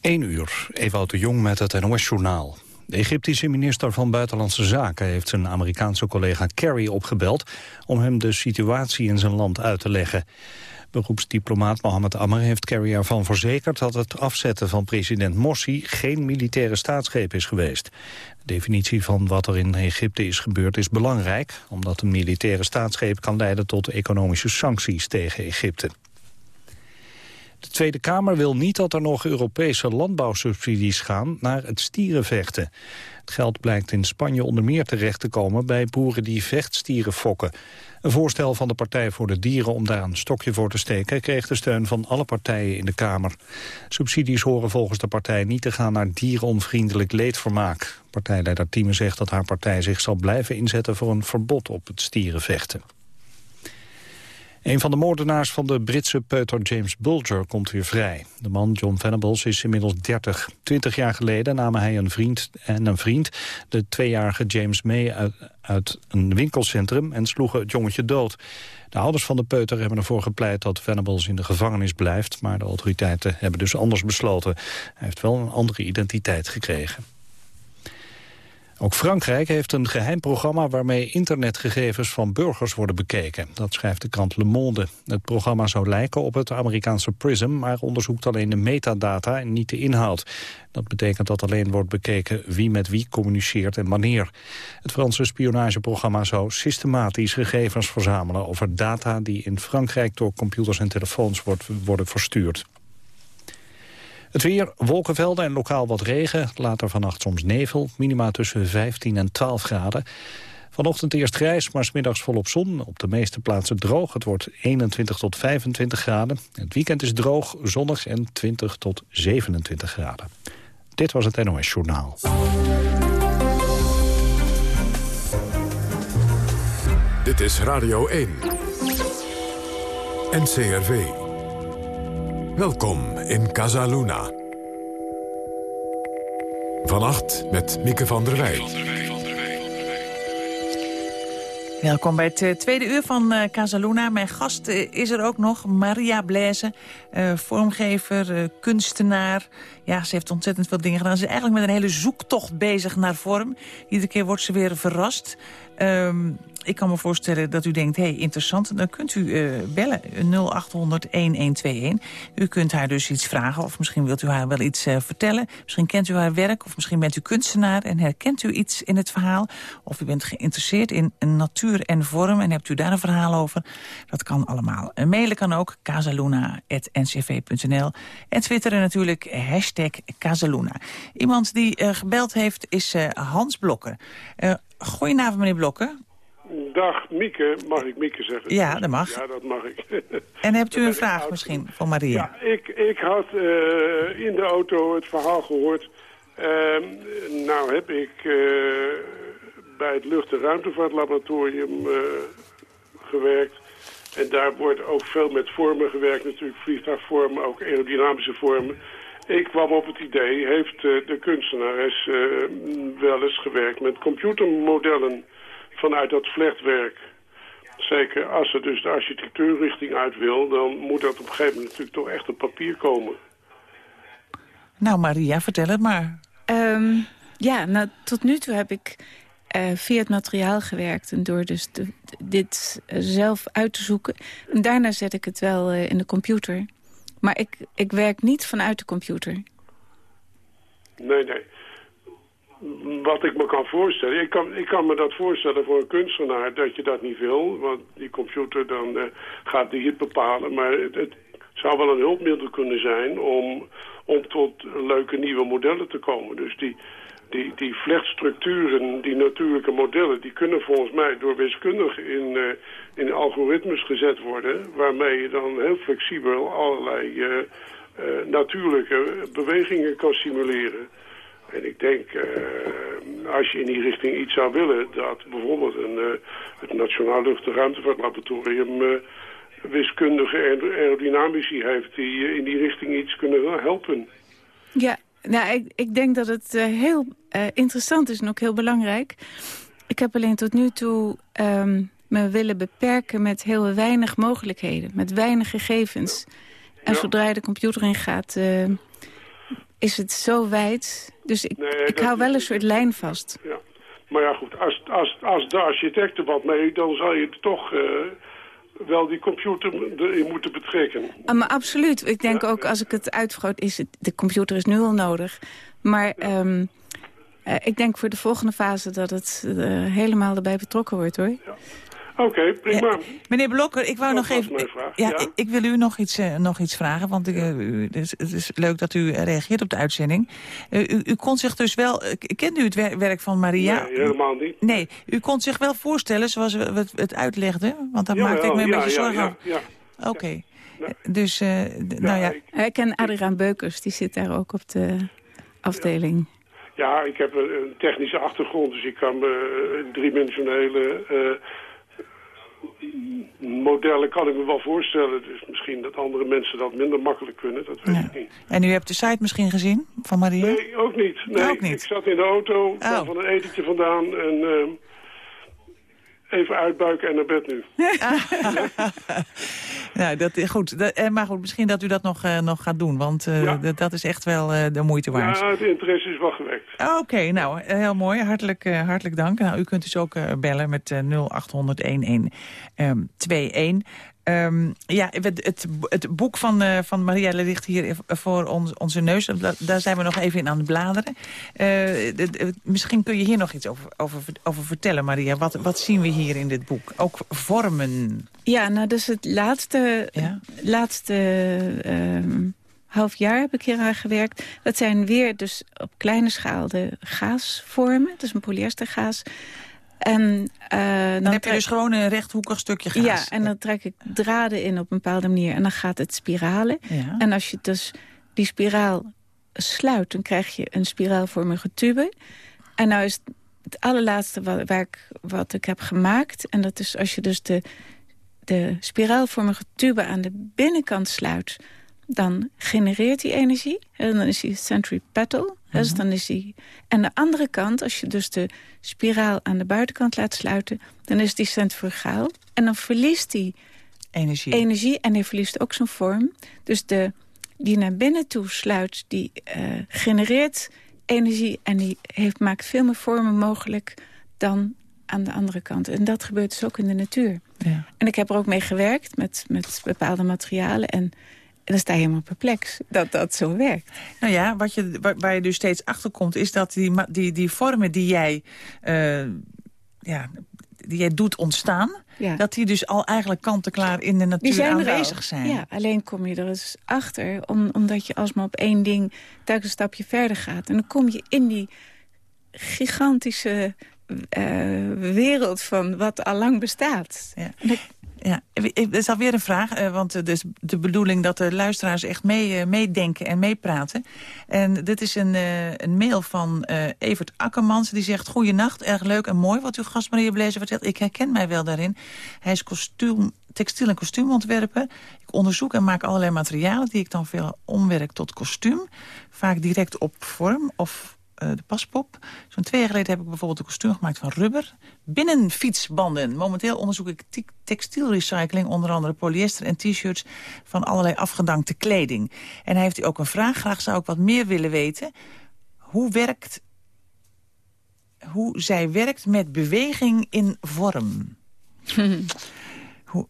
1 uur, Ewout de Jong met het NOS-journaal. De Egyptische minister van Buitenlandse Zaken heeft zijn Amerikaanse collega Kerry opgebeld om hem de situatie in zijn land uit te leggen. Beroepsdiplomaat Mohammed Ammer heeft Kerry ervan verzekerd dat het afzetten van president Morsi geen militaire staatsgreep is geweest. De definitie van wat er in Egypte is gebeurd is belangrijk, omdat een militaire staatsgreep kan leiden tot economische sancties tegen Egypte. De Tweede Kamer wil niet dat er nog Europese landbouwsubsidies gaan naar het stierenvechten. Het geld blijkt in Spanje onder meer terecht te komen bij boeren die vechtstieren fokken. Een voorstel van de Partij voor de Dieren om daar een stokje voor te steken... kreeg de steun van alle partijen in de Kamer. Subsidies horen volgens de partij niet te gaan naar dieronvriendelijk leedvermaak. Partijleider Thieme zegt dat haar partij zich zal blijven inzetten... voor een verbod op het stierenvechten. Een van de moordenaars van de Britse peuter James Bulger komt weer vrij. De man, John Venables, is inmiddels 30. Twintig jaar geleden namen hij een vriend en een vriend... de tweejarige James mee uit, uit een winkelcentrum en sloegen het jongetje dood. De ouders van de peuter hebben ervoor gepleit dat Venables in de gevangenis blijft... maar de autoriteiten hebben dus anders besloten. Hij heeft wel een andere identiteit gekregen. Ook Frankrijk heeft een geheim programma waarmee internetgegevens van burgers worden bekeken. Dat schrijft de krant Le Monde. Het programma zou lijken op het Amerikaanse PRISM, maar onderzoekt alleen de metadata en niet de inhoud. Dat betekent dat alleen wordt bekeken wie met wie communiceert en wanneer. Het Franse spionageprogramma zou systematisch gegevens verzamelen over data die in Frankrijk door computers en telefoons wordt, worden verstuurd. Het weer, wolkenvelden en lokaal wat regen. Later vannacht soms nevel. Minima tussen 15 en 12 graden. Vanochtend eerst grijs, maar smiddags volop zon. Op de meeste plaatsen droog. Het wordt 21 tot 25 graden. Het weekend is droog, zonnig en 20 tot 27 graden. Dit was het NOS Journaal. Dit is Radio 1. NCRV. Welkom in Casaluna. Vannacht met Mieke van der Wij. Welkom bij het eh, tweede uur van uh, Casaluna. Mijn gast uh, is er ook nog, Maria Blaise, vormgever, kunstenaar. Ja, ze heeft ontzettend veel dingen gedaan. Ze is eigenlijk met een hele zoektocht bezig naar vorm. Iedere keer wordt ze weer verrast. Um, ik kan me voorstellen dat u denkt, hey, interessant. Dan kunt u uh, bellen, 0800-1121. U kunt haar dus iets vragen of misschien wilt u haar wel iets uh, vertellen. Misschien kent u haar werk of misschien bent u kunstenaar... en herkent u iets in het verhaal. Of u bent geïnteresseerd in natuur en vorm en hebt u daar een verhaal over. Dat kan allemaal. Mailen kan ook, casaluna.ncv.nl. En twitteren natuurlijk, hashtag Casaluna. Iemand die gebeld heeft is Hans Blokker. Goedenavond, meneer Blokker. Dag Mieke, mag ik Mieke zeggen? Ja, dat mag. Ja, dat mag ik. En hebt u een vraag misschien van Maria? Ja, ik, ik had uh, in de auto het verhaal gehoord. Uh, nou heb ik uh, bij het Lucht- en Ruimtevaartlaboratorium eh, gewerkt. En daar wordt ook veel met vormen gewerkt, natuurlijk vliegtuigvormen, ook aerodynamische vormen. Ik kwam op het idee, heeft de kunstenares wel eens gewerkt met computermodellen vanuit dat vlechtwerk. Zeker als ze dus de architectuurrichting uit wil... dan moet dat op een gegeven moment natuurlijk toch echt op papier komen. Nou Maria, vertel het maar. Um, ja, nou, tot nu toe heb ik uh, via het materiaal gewerkt... en door dus de, dit zelf uit te zoeken. En daarna zet ik het wel uh, in de computer. Maar ik, ik werk niet vanuit de computer. Nee, nee wat ik me kan voorstellen, ik kan, ik kan me dat voorstellen voor een kunstenaar dat je dat niet wil. Want die computer dan uh, gaat die het bepalen. Maar het, het, zou wel een hulpmiddel kunnen zijn om, om tot leuke nieuwe modellen te komen. Dus die, die, die vlechtstructuren, die natuurlijke modellen, die kunnen volgens mij door wiskundigen in, uh, in algoritmes gezet worden. Waarmee je dan heel flexibel allerlei uh, natuurlijke bewegingen kan simuleren. En ik denk, als je in die richting iets zou willen... dat bijvoorbeeld een, het Nationaal Lucht- en Ruimtevaartlaboratorium... Wiskundige aerodynamici heeft die in die richting iets kunnen helpen. Ja, nou, ik, ik denk dat het heel interessant is en ook heel belangrijk. Ik heb alleen tot nu toe um, me willen beperken met heel weinig mogelijkheden. Met weinig gegevens. En ja. zodra je de computer in gaat is het zo wijd. Dus ik, Nee, ik dat hou wel een soort lijn vast. Ja. Maar ja, goed, als, als, als de architect er wat mee, dan zal je toch eh, wel die computer erin moeten betrekken. Ah, maar absoluut. Ik denk Ja, ook ja. als ik het uitvergroot, is het, de computer is nu al nodig. Maar ehm, eh, ik denk voor de volgende fase dat het eh, helemaal erbij betrokken wordt, hoor. Oké, prima. Meneer Blokker, ik wou Dat nog even... mijn vraag, Ja, ja. Ik, ik wil u nog iets, eh, nog iets vragen, want ik, eh, u- het, is, het is leuk dat u reageert op de uitzending. Eh, u, u kon zich dus wel... eh, kende u het wer- werk van Maria? Nee, helemaal niet. Nee, u kon zich wel voorstellen zoals we het, het uitlegden? Want daar Ja, maakte ik me een ja, beetje zorgen ja, over. ja. Oké. Ja. Dus, eh, nou ja... ik, Eh, Ik ken Adriaan Beukers, die zit daar ook op de afdeling. ja, ik heb een, technische achtergrond, dus ik kan me eh, driedimensionele eh, modellen kan ik me wel voorstellen. Dus misschien dat andere mensen dat minder makkelijk kunnen, dat weet Ja. ik niet. En u hebt de site misschien gezien van Maria? Nee, ook niet. Nee, Ook niet. Ik zat in de auto, Oh. van een etentje vandaan en eh, even uitbuiken en naar bed nu. Nou, dat, is goed. Dat, eh, maar goed, misschien dat u dat nog, eh, nog gaat doen. Want eh, Ja. dat, is echt wel de moeite waard. Ja, het interesse is wel. Oké, nou, eh, heel mooi. Hartelijk, eh, hartelijk dank. Nou, u kunt dus ook eh, bellen met eh 0800 1121. Ehm, ja, het, het, het boek van, eh, van Maria ligt hier voor ons, onze neus. Da- Daar zijn we nog even in aan het bladeren. Misschien kun je hier nog iets over, over, over vertellen, Maria. Wat, wat zien we hier in dit boek? Ook vormen. Ja, nou, dus het laatste, Ja. laatste ehm, half jaar heb ik hier aan gewerkt. Dat zijn weer dus op kleine schaal de gaasvormen. Het is een polyestergaas. En, eh, dan, Dan heb je dus gewoon een rechthoekig stukje gaas. Ja, en dan trek ik draden in op een bepaalde manier. En dan gaat het spiralen. Ja. En als je dus die spiraal sluit, dan krijg je een spiraalvormige tube. En nou is het allerlaatste wat, waar ik, wat ik heb gemaakt... en dat is als je dus de, de spiraalvormige tube aan de binnenkant sluit... dan genereert die energie. En dan is die centripetal. Dus dan is die... En de andere kant, als je dus de spiraal aan de buitenkant laat sluiten... dan is die centrifugaal. En dan verliest die Energie. energie en hij verliest ook zijn vorm. Dus de, die naar binnen toe sluit, die eh, genereert energie... en die heeft, maakt veel meer vormen mogelijk dan aan de andere kant. En dat gebeurt dus ook in de natuur. Ja. En ik heb er ook mee gewerkt met, met bepaalde materialen... en dan sta je helemaal perplex dat dat zo werkt. Nou ja, wat je, waar, waar je dus steeds achter komt... is dat die, die, die vormen die jij, eh, ja, die jij doet ontstaan... Ja. dat die dus al eigenlijk kant-en-klaar in de natuur zijn aanwezig zijn. Ja, alleen kom je er eens achter, om, omdat je alsmaar op één ding telkens een stapje verder gaat. En dan kom je in die gigantische eh, wereld van wat al lang bestaat. Ja. Ja, is alweer een vraag, eh, want het is de bedoeling dat de luisteraars echt mee, eh, meedenken en meepraten. En dit is een, een mail van Evert Akkermans, die zegt... Goeienacht, erg leuk en mooi wat uw gast Maria vertelt. Ik herken mij wel daarin. Hij is kostuum, textiel- en kostuumontwerper. Ik onderzoek en maak allerlei materialen die ik dan veel omwerk tot kostuum. Vaak direct op vorm of de paspop. Zo'n twee jaar geleden heb ik bijvoorbeeld een kostuum gemaakt van rubber. Binnenfietsbanden. Momenteel onderzoek ik te- textielrecycling, onder andere polyester en t-shirts van allerlei afgedankte kleding. En hij heeft ook een vraag. Graag zou ik wat meer willen weten. Hoe werkt hoe zij werkt met beweging in vorm. hoe,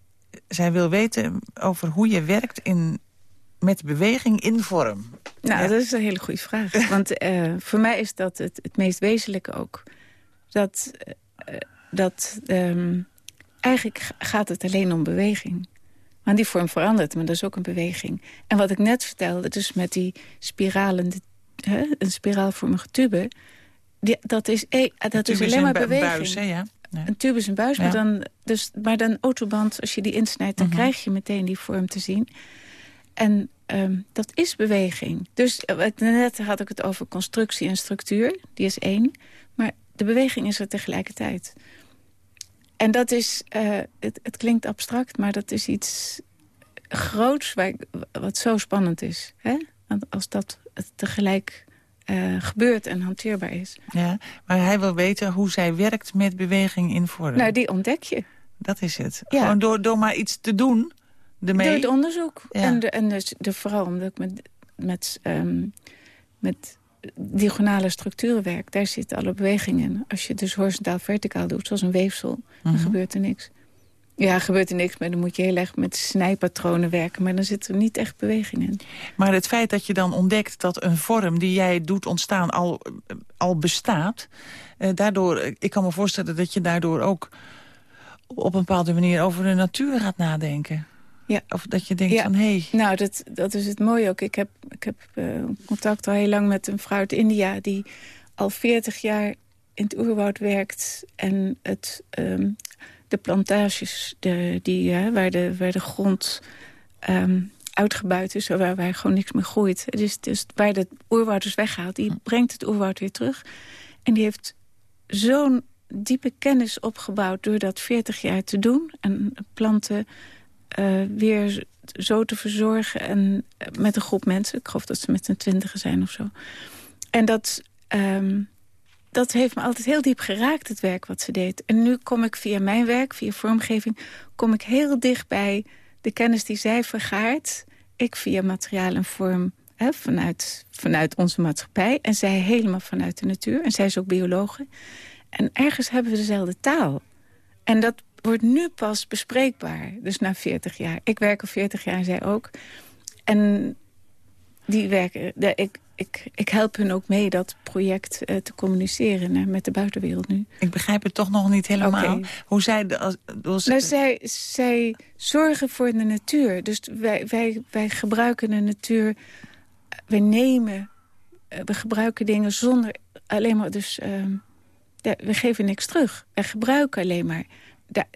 zij wil weten over hoe je werkt in, met beweging in vorm. nou, Ja. dat is een hele goede vraag. Want eh, voor mij is dat het, het meest wezenlijke ook. Dat, eh, dat ehm, eigenlijk gaat het alleen om beweging. Want die vorm verandert, maar dat is ook een beweging. En wat ik net vertelde, dus met die spiralende, hè, een spiraalvormige tube... Die, dat is, eh, dat is alleen maar beweging. buis, hè, ja. Een tube is een buis, Ja. maar, dan, dus, maar dan autoband, als je die insnijdt... dan Mhm. krijg je meteen die vorm te zien. En ehm, dat is beweging. Dus eh, net had ik het over constructie en structuur. Die is één. Maar de beweging is er tegelijkertijd. En dat is, eh, het, het klinkt abstract, maar dat is iets groots... Waar, wat zo spannend is. Hè? Als dat tegelijk eh, gebeurt en hanteerbaar is. Ja, maar hij wil weten hoe zij werkt met beweging in vorm. Nou, die ontdek je. Dat is het. Ja. Gewoon door, door maar iets te doen ermee. Door het onderzoek. Ja. En, de, en dus de, vooral omdat ik met, met ehm, met diagonale structurenwerk, daar zitten alle bewegingen in. Als je dus horizontaal-verticaal doet, zoals een weefsel, dan Mhm. gebeurt er niks. Ja, gebeurt er niks, maar dan moet je heel erg met snijpatronen werken. Maar dan zit er niet echt beweging in. Maar het feit dat je dan ontdekt dat een vorm die jij doet ontstaan al, al bestaat... eh, daardoor, eh, ik kan me voorstellen dat je daardoor ook op een bepaalde manier over de natuur gaat nadenken. Ja. Of dat je denkt Ja. van, hé, hey, Nou, dat, dat is het mooie ook. Ik heb, ik heb eh, contact al heel lang met een vrouw uit India... die al 40 jaar in het oerwoud werkt. En het, ehm, de plantages de, die, waar, de, waar de grond ehm, uitgebuit is... Waar, waar gewoon niks meer groeit. Dus, dus waar de oerwoud is weggehaald... die brengt het oerwoud weer terug. En die heeft zo'n diepe kennis opgebouwd... door dat 40 jaar te doen. En planten eh, weer zo te verzorgen. En eh, met een groep mensen. Ik geloof dat ze met z'n twintigen zijn of zo. En dat, ehm, dat heeft me altijd heel diep geraakt, het werk wat ze deed. En nu kom ik via mijn werk, via vormgeving... kom ik heel dicht bij de kennis die zij vergaart. Ik via materiaal en vorm hè, vanuit, vanuit onze maatschappij. En zij helemaal vanuit de natuur. En zij is ook biologe. En ergens hebben we dezelfde taal. En dat wordt nu pas bespreekbaar. Dus na 40 jaar. Ik werk al 40 jaar zij ook. En die werken, de, ik, ik, ik help hun ook mee dat project eh, te communiceren eh, met de buitenwereld nu. ik begrijp het toch nog niet helemaal. Hoe zij... De, als, als, Nou, zij, zij zorgen voor de natuur. Dus wij, wij, wij gebruiken de natuur. We nemen, eh, we gebruiken dingen zonder alleen maar... Dus, ehm, we geven niks terug. Wij gebruiken alleen maar. Da-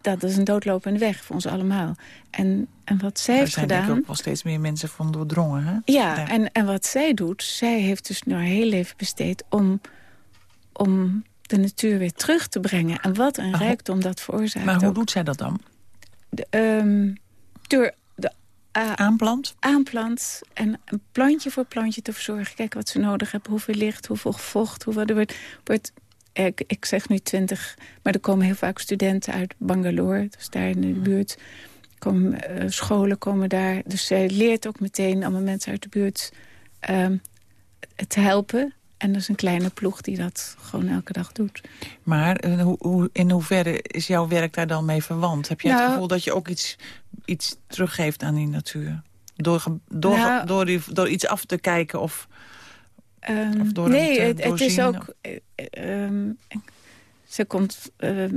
dat is een doodlopende weg voor ons allemaal. En, en wat zij heeft zijn denk ik gedaan... ook wel steeds meer mensen van doordrongen, hè? Ja, Ja. En, en wat zij doet, zij heeft dus nu haar hele leven besteed om, om de natuur weer terug te brengen. En wat een rijkdom dat veroorzaakt. Maar hoe ook. doet zij dat dan? De, ehm, door de eh, Aanplant? aanplant en een plantje voor plantje te verzorgen. Kijken wat ze nodig hebben, hoeveel licht, hoeveel vocht. Hoeveel, er wordt, wordt, ik, ik zeg nu twintig, maar er komen heel vaak studenten uit Bangalore. Dus daar in de buurt. Komen, eh, scholen komen daar. Dus zij leert ook meteen allemaal mensen uit de buurt ehm, te helpen. En dat is een kleine ploeg die dat gewoon elke dag doet. Maar eh, hoe, hoe, in hoeverre is jouw werk daar dan mee verwant? Heb je het Nou- gevoel dat je ook iets, iets teruggeeft aan die natuur? Door, door, Nou- door, die, door iets af te kijken of... Ehm, Of door hem nee, het, het is ook... eh, eh, ehm, ze komt ehm,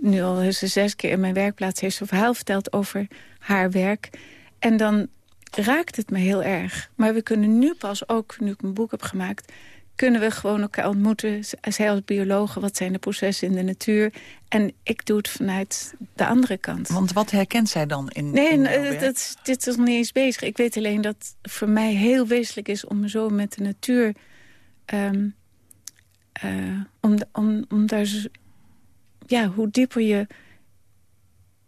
nu al ze zes keer in mijn werkplaats... heeft ze een verhaal verteld over haar werk. En dan raakt het me heel erg. Maar we kunnen nu pas ook, nu ik mijn boek heb gemaakt... kunnen we gewoon elkaar ontmoeten. Zij als biologen, wat zijn de processen in de natuur? En ik doe het vanuit de andere kant. Want wat herkent zij dan in, Nee, in eh, dat, dit is nog niet eens bezig. Ik weet alleen dat voor mij heel wezenlijk is om zo met de natuur... ehm, eh, om, om, om daar... zo- Ja, hoe dieper je,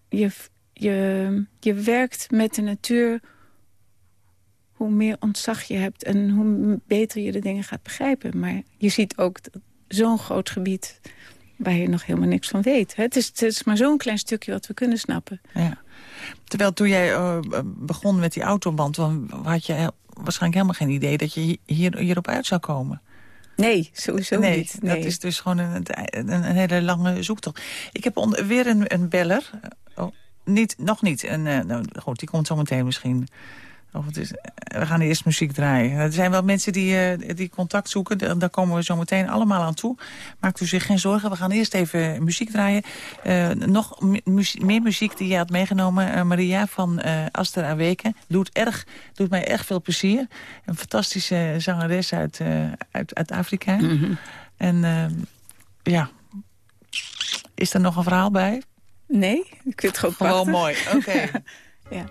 je, je, je werkt met de natuur... hoe meer ontzag je hebt en hoe beter je de dingen gaat begrijpen. Maar je ziet ook zo'n groot gebied waar je nog helemaal niks van weet. Het is, het is maar zo'n klein stukje wat we kunnen snappen. Ja. Terwijl toen jij eh, begon met die autoband... had je waarschijnlijk helemaal geen idee... dat je hier, hierop uit zou komen. Nee, sowieso nee, niet. Nee. dat is dus gewoon een, een, een hele lange zoektocht. Ik heb weer een, een beller. Oh, niet, nog niet. En, eh, nou, goed, die komt zo meteen misschien. Of het is, we gaan eerst muziek draaien. Er zijn wel mensen die, eh, die contact zoeken. Daar daar komen we zo meteen allemaal aan toe. Maakt u zich geen zorgen. We gaan eerst even muziek draaien. Eh, nog meer muziek die je had meegenomen. Eh, Maria van eh Aster Aweke. Doet, erg, doet mij erg veel plezier. Een fantastische zangeres uit, eh, uit, uit Afrika. En eh, ja, is er nog een verhaal bij? Nee, ik vind het gewoon Gewoon prachtig. mooi, oké. Ja.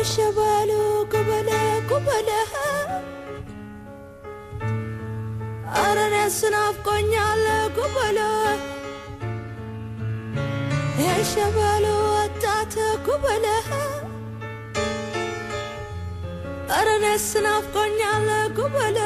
የሸባሉ ጉበለ ጉበለ ኧረ እኔስ ናፍቆኛል ጉበለ የሸባሉ ወጣት ጉበለ ኧረ እኔስ ናፍቆኛል ጉበለ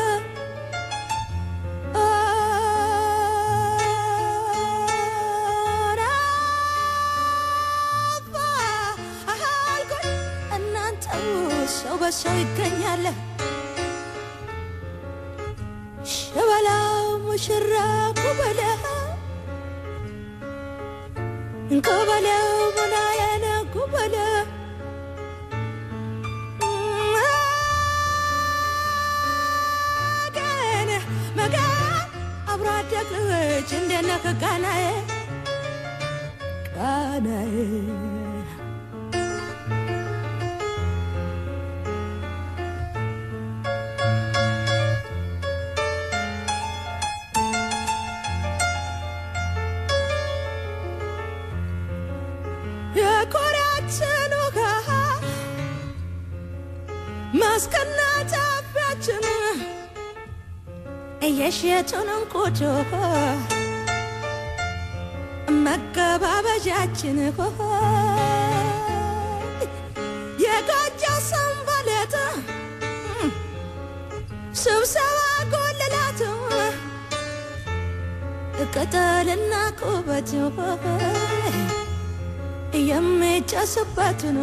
ናቸው መገባበዣችን የጋጃ ሰንበሌት ስብሰባ ጎልላት ቅጠልና ኩበት የሚጨስበትን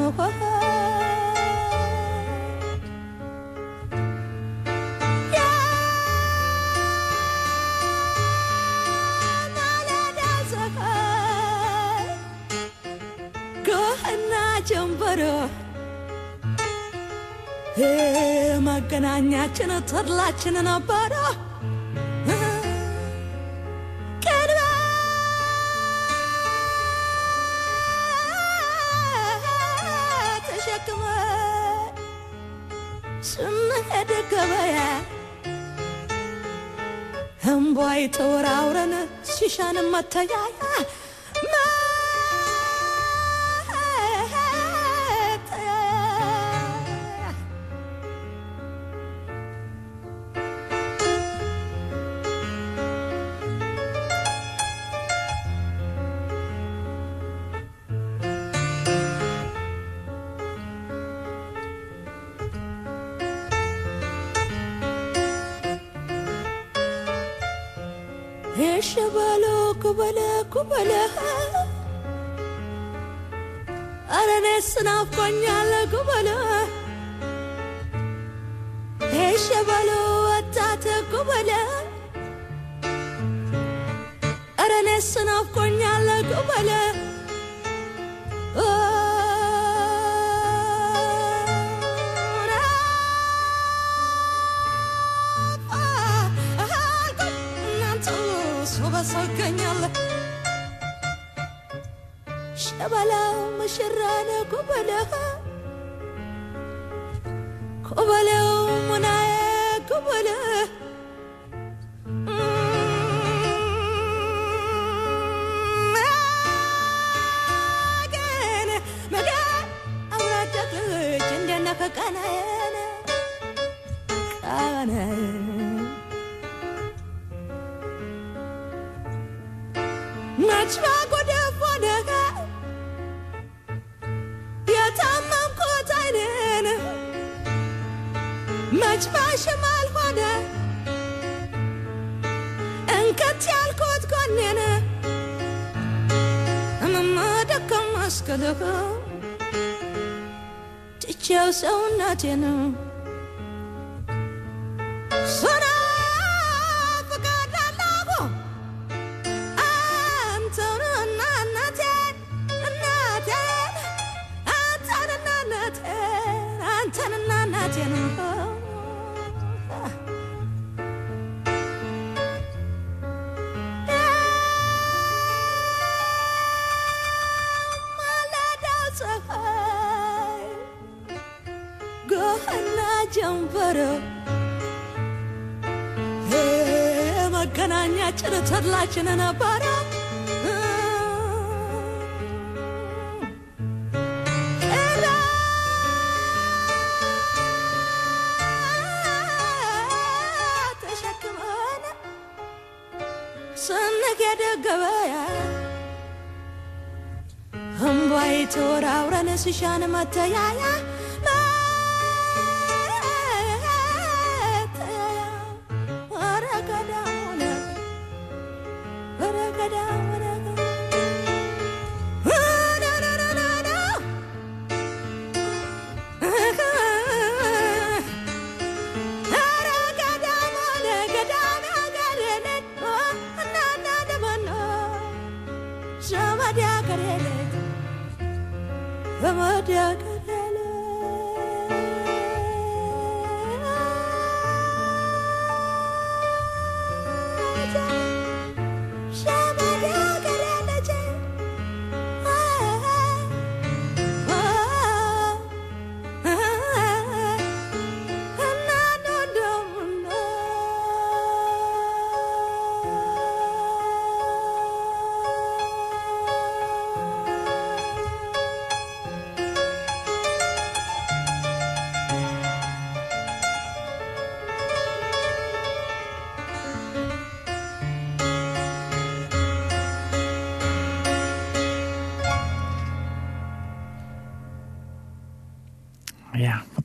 መገናኛችን ተድላችን ነበረ ተሸክመ ስንሄድ ገበያ እምቧይ ተወራውረን ሲሻን መተያያ 观念 ሸበላው ሙሽራነ ኮበለ ኮበለው ሙናዬ ኮበለ መገን መገን nene. Mama da kan maska da ka ta ce sau ጓደኛችን ነበረ። ተሸክመን ስንሄድ ገበያ እምባይ ተወራውረን ሲሻን መተያያ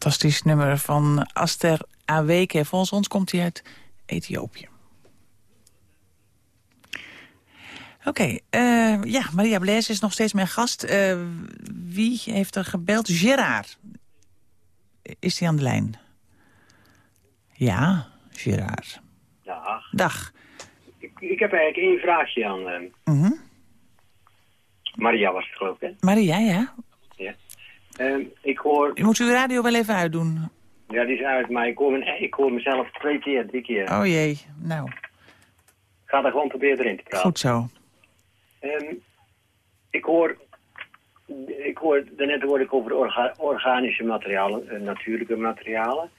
fantastisch nummer van Aster Aweke. Volgens ons komt hij uit Ethiopië. Oké, eh, ja, Maria Blaise is nog steeds mijn gast. Eh, wie heeft er gebeld? Gerard. Is hij aan de lijn? Ja, Gerard. Ja, Dag. ik, ik heb eigenlijk één vraagje aan Mhm. Maria was het geloof ik, hè? Maria, ja? Ja. Ehm, ik hoor, U moet uw radio wel even uitdoen. ja die is uit, maar ik hoor, mijn, ik hoor mezelf twee keer, drie keer. Oh jee, nou, Ik ga er gewoon proberen erin te praten. goed zo. Ehm, ik hoor, ik hoor, daarnet hoorde ik over orga- organische materialen, eh, natuurlijke materialen.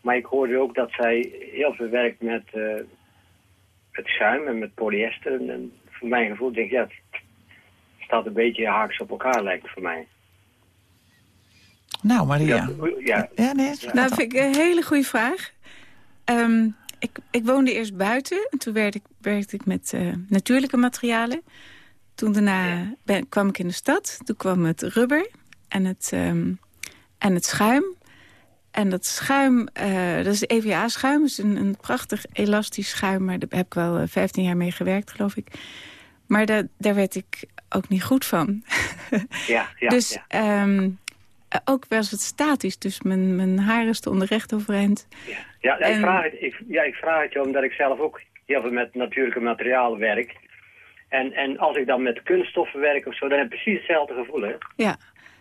Maar ik hoorde ook dat zij heel veel werkt met, eh, met schuim en met polyester. En, en voor mijn gevoel denk ik, ja, het staat een beetje haaks op elkaar lijkt het voor mij. Nou, Maria. Ja, ja, Ja, nee, Nou, vind ik een hele goede vraag. Ehm, ik, ik woonde eerst buiten. En toen werd ik, werkte ik met eh, natuurlijke materialen. Toen daarna ben, kwam ik in de stad. Toen kwam het rubber en het, ehm, en het schuim. En dat schuim, eh, dat is EVA-schuim. Dat is een, een prachtig elastisch schuim. Maar daar heb ik wel eh, 15 jaar mee gewerkt, geloof ik. Maar daar, daar werd ik ook niet goed van. ja, ja. dus ja. ehm, eh, ook was het statisch. Dus mijn, mijn haren stonden recht overeind. Ja, ja, ik, vraag het, ik, ja, ik vraag het je omdat ik zelf ook heel veel met natuurlijke materialen werk. En, en als ik dan met kunststoffen werk of zo, dan heb ik precies hetzelfde gevoel. Hè? Ja.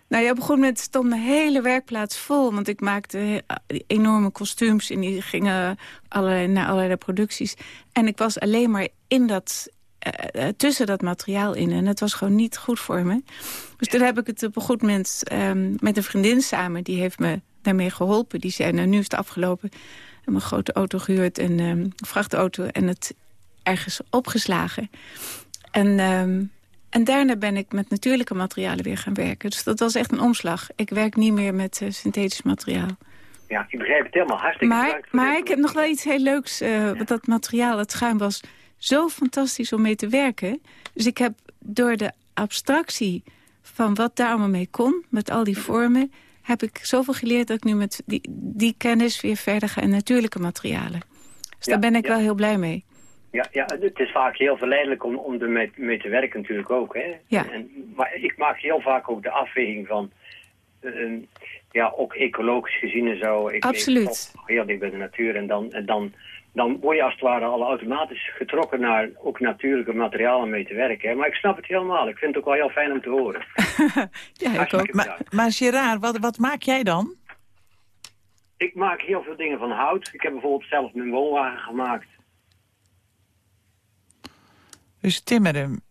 Nou een gegeven moment stond mijn hele werkplaats vol. Want ik maakte eh, enorme kostuums en die gingen allerlei, naar allerlei producties. En ik was alleen maar in dat, eh, eh, tussen dat materiaal in. En het was gewoon niet goed voor me. Dus toen heb ik het op een goed moment ehm, met een vriendin samen. Die heeft me daarmee geholpen. Die zei, nou nu is het afgelopen. En een grote auto gehuurd en een vrachtauto en het ergens opgeslagen. En, ehm, en daarna ben ik met natuurlijke materialen weer gaan werken. Dus dat was echt een omslag. Ik werk niet meer met eh, synthetisch materiaal. Ja, ik begrijp het helemaal hartstikke Maar, maar ik heb nog wel iets heel leuks. want dat materiaal, het schuim, was zo fantastisch om mee te werken. Dus ik heb door de abstractie van wat daar allemaal mee kon... met al die vormen, heb ik zoveel geleerd... dat ik nu met die, die kennis weer verder ga in natuurlijke materialen. Dus Ja, daar ben ik ja. wel heel blij mee. Ja, ja, het is vaak heel verleidelijk om, om ermee mee te werken natuurlijk ook. Hè? Ja. En, maar ik maak heel vaak ook de afweging van... eh, ja, ook ecologisch gezien en zo. Ik Absoluut. heel dicht bij de natuur. En dan, en dan, dan word je als het ware al automatisch getrokken naar ook natuurlijke materialen mee te werken. Hè? Maar ik snap het helemaal. Ik vind het ook wel heel fijn om te horen. Ja, ik ook. Maar, maar Gerard, wat, wat maak jij dan? Ik maak heel veel dingen van hout. Ik heb bijvoorbeeld zelf mijn woonwagen gemaakt. Dus timmeren.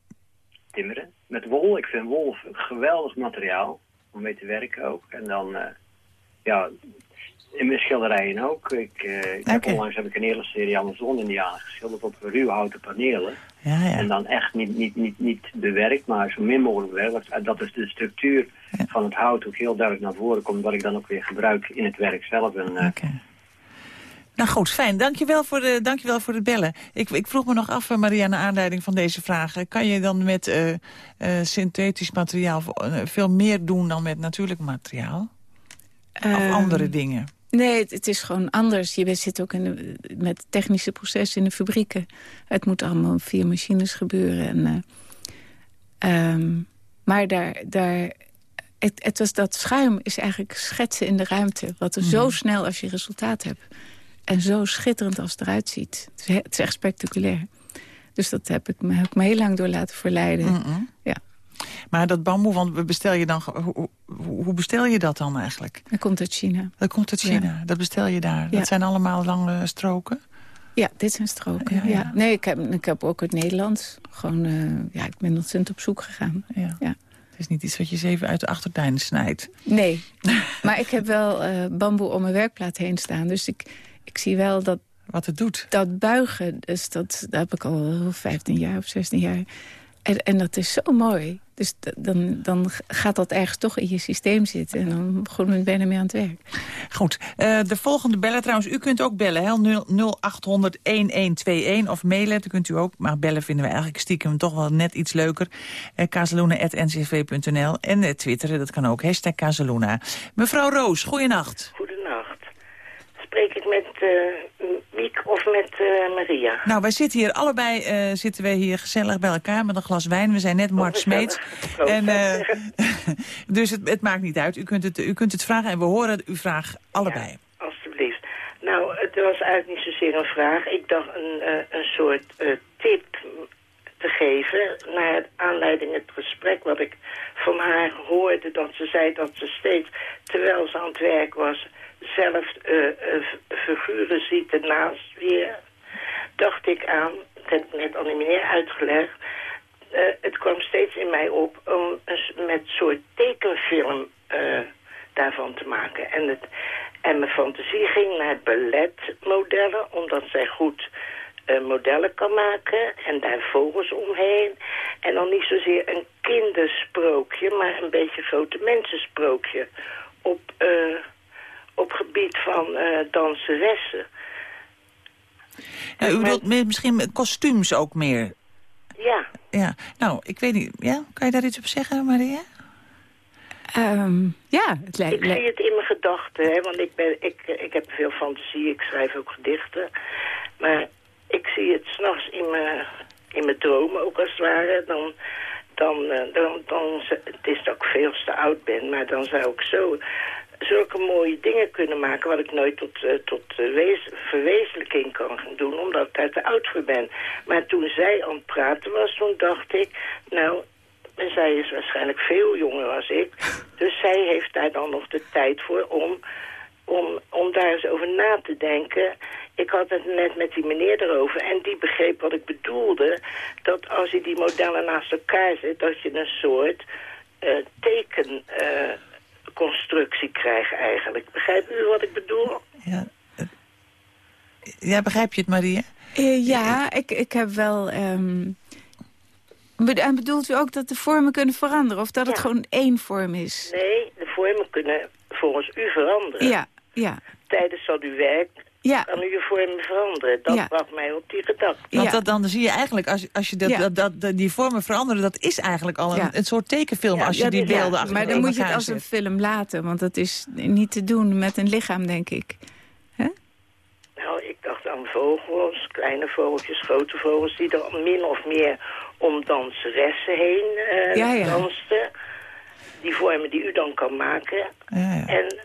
timmeren. Met wol. Ik vind wol een geweldig materiaal om mee te werken ook. En dan, eh, ja, in mijn schilderijen ook. Ik, eh, ik heb onlangs heb ik een hele serie Amazon-indianen geschilderd op ruwe houten panelen. Ja, ja. En dan echt niet, niet, niet, niet bewerkt, maar zo min mogelijk bewerkt. En dat is de structuur van het hout ook heel duidelijk naar voren komt. Wat ik dan ook weer gebruik in het werk zelf. En, eh, Oké. Nou goed, fijn. Dankjewel voor, de, dankjewel voor het bellen. Ik, ik vroeg me nog af, eh, Maria, naar aanleiding van deze vragen. Kan je dan met eh, eh, synthetisch materiaal eh, veel meer doen dan met natuurlijk materiaal? of Ehm, andere dingen? Nee, het, het is gewoon anders. Je bent- zit ook in de, met technische processen in de fabrieken. Het moet allemaal via machines gebeuren. En, eh, ehm, maar daar, daar, het, het was dat schuim is eigenlijk schetsen in de ruimte. Wat er zo snel als je resultaat hebt. En zo schitterend als het eruit ziet. Het is, he- het is echt spectaculair. Dus dat heb ik me, heb ik me heel lang door laten verleiden. Ja. Maar dat bamboe, want bestel je dan, hoe, hoe, bestel je dat dan eigenlijk? Dat komt uit China. Dat komt uit China, dat bestel je daar. Ja. Dat zijn allemaal lange stroken? Ja, dit zijn stroken. Ja. Nee, ik heb, ik heb ook uit Nederland. Gewoon, eh, ja, ik ben ontzettend op zoek gegaan. Ja. Ja. Het is niet iets wat je eens even uit de achtertuin snijdt. Nee, maar ik heb wel eh, bamboe om mijn werkplaat heen staan. Dus ik, ik zie wel dat, Wat het doet. dat buigen, dus dat, dat heb ik al 15 jaar of 16 jaar. En, en dat is zo mooi. Dus dan, dan gaat dat ergens toch in je systeem zitten. En dan gewoon ben je mee aan het werk. Goed, eh, de volgende bellen trouwens. U kunt ook bellen, hè? 0800-1121 of mailen. Dat kunt u ook, maar bellen vinden we eigenlijk stiekem toch wel net iets leuker. Uh, kazeluna.ncv.nl en eh, twitteren, dat kan ook. Hashtag Kazeluna. Mevrouw Roos, goeienacht. Goedenacht. Spreek ik met eh Miek of met eh, Maria? Nou, wij zitten hier allebei eh, zitten wij hier gezellig bij elkaar met een glas wijn. We zijn net Mart Smeets. En, dus het, het maakt niet uit. U kunt, het, u kunt het vragen en we horen uw vraag allebei. Ja, alstublieft. Nou, het was eigenlijk niet zozeer een vraag. Ik dacht een, een soort tip te geven... naar aanleiding het gesprek wat ik van haar hoorde... dat ze zei dat ze steeds, terwijl ze aan het werk was... zelf eh, eh, figuren ziet ernaast weer. Dacht ik aan, dat heb ik net aan die meneer uitgelegd... Eh, het kwam steeds in mij op om een met soort tekenfilm daarvan te maken. En, het, en mijn fantasie ging naar balletmodellen, omdat zij goed modellen kan maken. En daar vogels omheen. En dan niet zozeer een kindersprookje, maar een beetje grote mensensprookje. Op, op gebied van eh, danseressen. Ja, u bedoelt mi- misschien met kostuums ook meer. Ja, Ja, nou, ik weet niet. Ja, kan je daar iets op zeggen, Maria? Ehm, ja, het lijkt... Ik zie het in mijn gedachten, hè, want ik, ben, ik, ik heb veel fantasie, ik schrijf ook gedichten. Maar ik zie het s'nachts in mijn, in mijn dromen ook als het ware. Dan, dan, eh, dan, dan, het is dat ik veel te oud ben, maar dan zou ik zo zulke mooie dingen kunnen maken... wat ik nooit tot, eh, tot eh, verwezenlijking kan gaan doen, omdat ik daar te oud voor ben. Maar toen zij aan het praten was, toen dacht ik... nou, en zij is waarschijnlijk veel jonger als ik. Dus zij heeft daar dan nog de tijd voor om, om, om daar eens over na te denken. Ik had het net met die meneer erover en die begreep wat ik bedoelde. Dat als je die modellen naast elkaar zet, dat je een soort eh tekenconstructie krijgt eigenlijk. Begrijpt u wat ik bedoel? Ja, eh, ja begrijp je het, Maria? Eh, ja, ik, ik heb wel... ehm, En bedoelt u ook dat de vormen kunnen veranderen? Of dat het gewoon één vorm is? Nee, de vormen kunnen volgens u veranderen. Ja, ja, Tijdens dat u werkt ja. kan u je vormen veranderen. Dat Ja. bracht mij op die gedachte. Want dat, dan zie je eigenlijk, als, als je dat, Ja. dat, dat, dat- die vormen veranderen... dat is eigenlijk al een, Ja. een soort tekenfilm Ja, als je die is- ja, beelden achter Maar dan moet je het als een film laten. Want dat is niet te doen met een lichaam, denk ik. Nou, ik dacht aan vogels, kleine vogeltjes, grote vogels... die er min of meer om danseressen heen eh Ja, ja. dansten. Die vormen die u dan kan maken. Ja, ja. En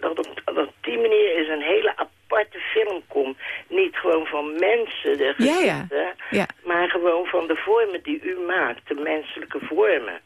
dat op, dat op die manier is een hele aparte film komt. Niet gewoon van mensen, de Ja, ja. gezichten... Ja. maar gewoon van de vormen die u maakt, de menselijke vormen.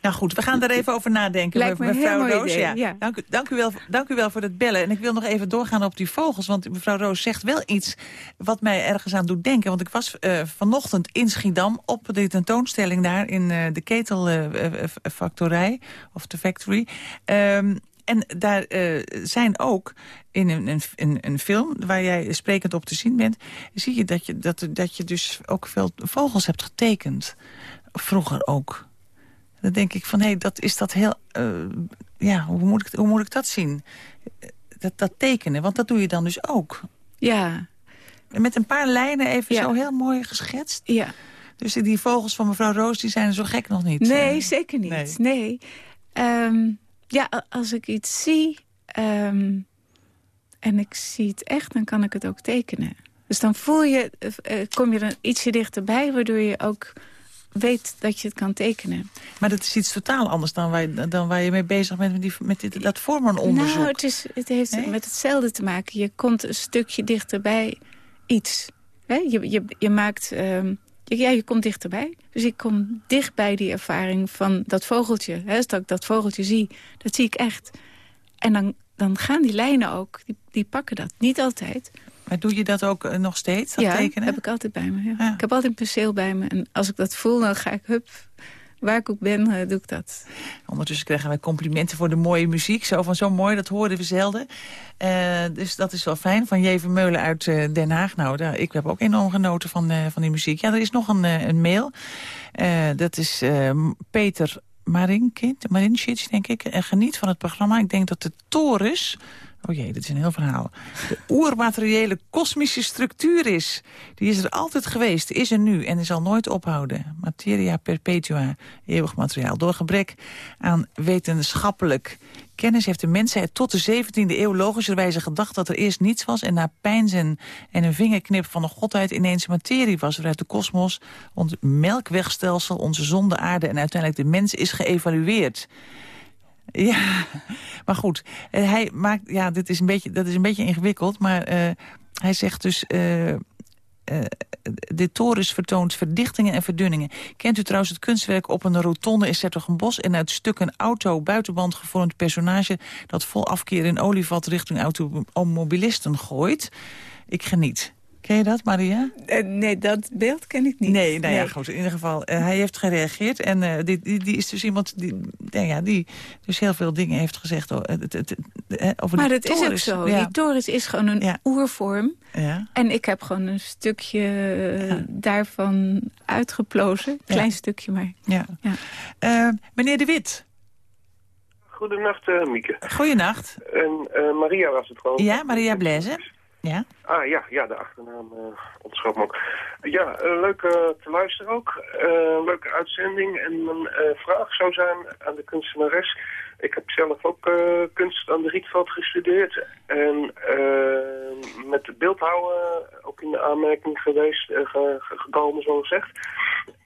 Nou goed, we gaan er even over nadenken. Lijkt me een mevrouw Roos. idee, ja. ja. Dank, u, dank, u wel, dank u wel voor het bellen. En ik wil nog even doorgaan op die vogels. Want mevrouw Roos zegt wel iets wat mij ergens aan doet denken. Want ik was eh, vanochtend in Schiedam op de tentoonstelling daar... in eh, de ketelfactorij, of de factory... Ehm, en daar eh, zijn ook in een, een, een, film waar jij sprekend op te zien bent... zie je dat je, dat, dat je dus ook veel vogels hebt getekend. Vroeger ook. Dan denk ik van, hé, dat is dat heel... eh, ja, hoe moet, ik, hoe moet ik dat zien? Dat, dat tekenen, want dat doe je dan dus ook. Ja, met een paar lijnen even Ja. zo heel mooi geschetst. ja. Dus die vogels van mevrouw Roos, die zijn zo gek nog niet. Nee, Eh, zeker niet. nee. Nee. Ehm, ja, als ik iets zie ehm, en ik zie het echt, dan kan ik het ook tekenen. Dus dan voel je, eh, eh, kom je er ietsje dichterbij, waardoor je ook weet dat je het kan tekenen. Maar dat is iets totaal anders dan waar, je- dan waar je mee bezig bent met, die, met dit, dat vormenonderzoek. Nou, het, is, het heeft Nee? met hetzelfde te maken. Je komt een stukje dichterbij iets. Hè? Je, je, je maakt... ehm, ja, je komt dichterbij. Dus ik kom dicht bij die ervaring van dat vogeltje. Hè? Dat ik dat vogeltje zie, dat zie ik echt. En dan, dan gaan die lijnen ook, die, die pakken dat. Niet altijd. Maar doe je dat ook eh, nog steeds, dat ja, tekenen? heb ik altijd bij me. Ja. Ja. Ik heb altijd een penseel bij me. En als ik dat voel, dan ga ik, hup, waar ik ook ben, eh, doe ik dat. Ondertussen krijgen wij complimenten voor de mooie muziek. Zo van zo mooi, dat hoorden we zelden. Eh, dus dat is wel fijn. Van Jeven Meulen uit eh, Den Haag. Nou, daar, ik heb ook enorm genoten van, van die muziek. Ja, er is nog een, een mail. Dat is Peter Marinkind, Marincic, denk ik. En geniet van het programma. Ik denk dat de torens... Oh jee, dit is een heel verhaal. De oermateriële kosmische structuur is. Die is er altijd geweest, is er nu en zal nooit ophouden. Materia perpetua, eeuwig materiaal. Door gebrek aan wetenschappelijk kennis heeft de mensheid tot de 17e eeuw logischerwijze gedacht dat er eerst niets was en na pijnzen en een vingerknip van de godheid ineens materie was waaruit de kosmos, ons melkwegstelsel, onze zon, de aarde en uiteindelijk de mens is geëvalueerd. Ja, maar goed. eh, hij maakt, ja, dit is een beetje, dat is een beetje ingewikkeld, maar eh, hij zegt dus... eh, eh, de torens vertoont verdichtingen en verdunningen. Kent u trouwens het kunstwerk op een rotonde in Sertogenbos... en uit stukken auto buitenband gevormd personage... dat vol afkeer in olievat richting automobilisten gooit? Ik geniet. Ken je dat, Maria? Eh, nee, dat beeld ken ik niet. Nee, nou ja, goed. In ieder geval, eh, hij heeft gereageerd. En eh, die, die, die is dus iemand die, nou ja, die dus heel veel dingen heeft gezegd o- het, het, het, over Maar die dat is ook zo. Ja. Die torens is gewoon een Ja. oervorm. Ja. En ik heb gewoon een stukje Ja. daarvan uitgeplozen. Klein stukje maar. Ja. Ja. Eh, meneer De Wit, Goedenacht, eh, Mieke. goeienacht. En eh, Maria was het gewoon. Ja, Maria Blaise. Ja. Ah ja, ja de achternaam ontschoot me ook. Ja, eh, leuk eh, te luisteren ook. Leuke uitzending. En mijn vraag zou zijn aan de kunstenares. Ik heb zelf ook kunst aan de Rietveld gestudeerd. En met beeldhouden ook in de aanmerking geweest, ge- ge- gekomen, zo gezegd.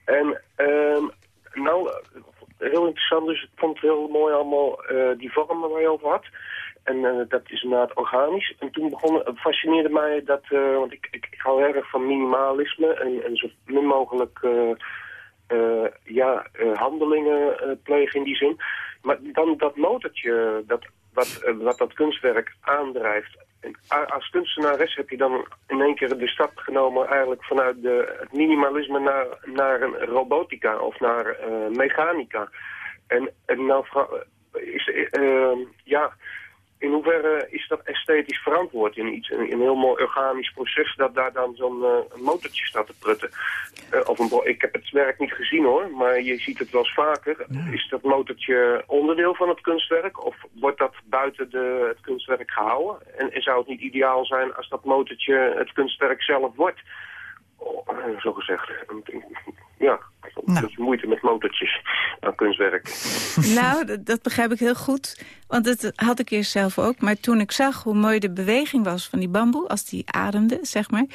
En ehm, nou, heel interessant, dus ik vond het heel mooi allemaal die vormen waar je over had. En eh, dat is inderdaad organisch. En toen begon, het fascineerde mij dat, eh, want ik, ik, ik hou erg van minimalisme en, en zo min mogelijk eh, eh, ja, eh, handelingen eh, plegen in die zin. Maar dan dat motortje, dat, wat, eh, wat dat kunstwerk aandrijft. En als kunstenares heb je dan in één keer de stap genomen eigenlijk vanuit de, het minimalisme naar, naar een robotica of naar eh, mechanica. En, en nou is, eh, ja, in hoeverre is dat esthetisch verantwoord in iets, in een heel mooi organisch proces, dat daar dan zo'n eh, motortje staat te prutten? Eh, of een, ik heb het werk niet gezien hoor, maar je ziet het wel eens vaker. Is dat motortje onderdeel van het kunstwerk of wordt dat buiten de, het kunstwerk gehouden? En, en zou het niet ideaal zijn als dat motortje het kunstwerk zelf wordt? Oh, zo gezegd. Ja, een Nou. beetje moeite met motortjes aan kunstwerk. Nou, dat, dat begrijp ik heel goed. Want dat had ik eerst zelf ook. Maar toen ik zag hoe mooi de beweging was van die bamboe... als die ademde, zeg maar...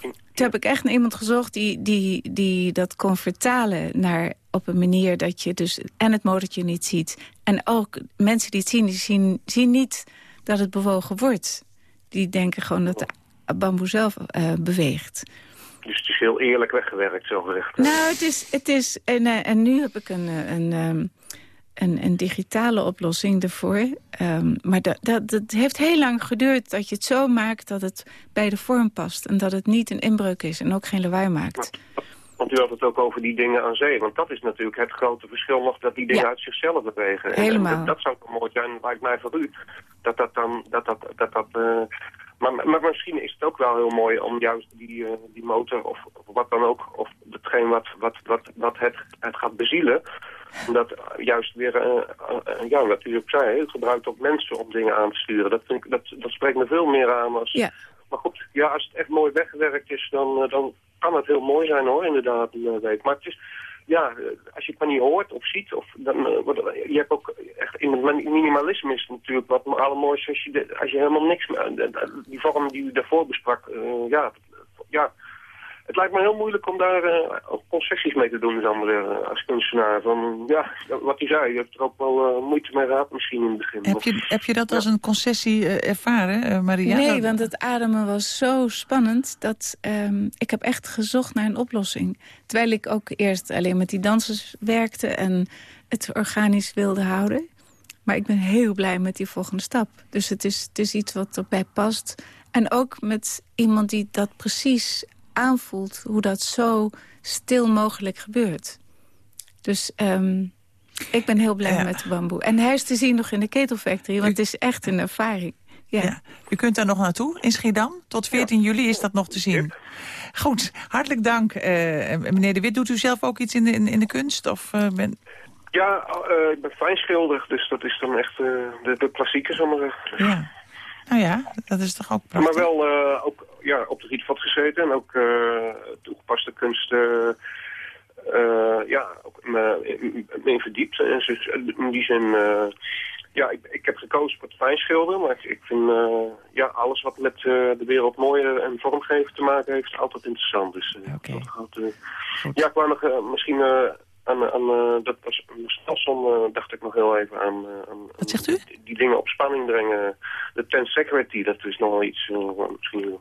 toen heb ik echt naar iemand gezocht die, die, die dat kon vertalen... naar op een manier dat je dus en het motortje niet ziet... en ook mensen die het zien, die zien, zien niet dat het bewogen wordt. Die denken gewoon dat de bamboe zelf eh, beweegt. Dus het is heel eerlijk weggewerkt, zo gezegd. Nou, het is... Het is en, eh, en nu heb ik een, eh, een, ehm, een, een digitale oplossing ervoor. Ehm, maar dat, dat, dat heeft heel lang geduurd dat je het zo maakt dat het bij de vorm past. En dat het niet een inbreuk is en ook geen lawaai maakt. Want u had het ook over die dingen aan zee. Want dat is natuurlijk het grote verschil nog, dat die dingen Ja. uit zichzelf bewegen. En- dat, dat zou toch mooi zijn, lijkt mij voor u. Dat dat dan, dat dat, dat dat... eh, maar, maar misschien is het ook wel heel mooi om juist die, eh, die motor of, of wat dan ook, of hetgeen wat, wat, wat, wat het, het gaat bezielen, dat juist weer, eh, ja, wat u ook zei, het gebruikt ook mensen om dingen aan te sturen. Dat, vind ik, dat, dat spreekt me veel meer aan als Ja. Maar goed, ja, als het echt mooi weggewerkt is, dan, dan kan het heel mooi zijn hoor, inderdaad, uh, week. Maar het is, ja, eh, als je het maar niet hoort of ziet, of, dan, uh, je hebt ook echt in het minimalisme is natuurlijk wat het allermooiste als je, de, als je helemaal niks, die vorm die u daarvoor besprak, uh, ja, ja, het lijkt me heel moeilijk om daar uh, concessies mee te doen, zeg maar, als kunstenaar. Van, ja, wat hij zei, je hebt er ook wel uh, moeite mee gehad misschien in het begin. Heb je, heb je dat ja. als een concessie uh, ervaren, Maria? Nee, want het ademen was zo spannend dat um, ik heb echt gezocht naar een oplossing. Terwijl ik ook eerst alleen met die dansers werkte en het organisch wilde houden. Maar ik ben heel blij met die volgende stap. Dus het is, het is iets wat erbij past. En ook met iemand die dat precies aanvoelt hoe dat zo stil mogelijk gebeurt. Dus um, ik ben heel blij ja. met de bamboe. En hij is te zien nog in de ketelfactory, want het is echt een ervaring. Ja. ja. U kunt daar nog naartoe, in Schiedam. Tot 14 ja. juli is dat nog te zien. Goed, hartelijk dank. Uh, meneer De Wit, doet u zelf ook iets in de, in, in de kunst? Of, uh, ben... Ja, uh, ik ben fijnschilder, dus dat is dan echt de, de klassieke, maar Ja. Nou ja, dat is toch ook prachtig. Maar wel uh, ook ja, op de Rietveld gezeten en ook uh, toegepaste kunst... Uh, ja, ook me, me verdiept. En in die zin... ja, ik, ik heb gekozen voor het fijnschilderen, maar ik, ik vind ja, alles wat met de wereld mooier en vormgeven te maken heeft, altijd interessant. Dus, okay. gaat, ja, ik wou nog misschien aan, aan uh, dat was Stelson uh, dacht ik nog heel even aan, uh, aan Wat zegt u? Die, die, dingen op spanning brengen. De ten security, dat is nog wel iets, misschien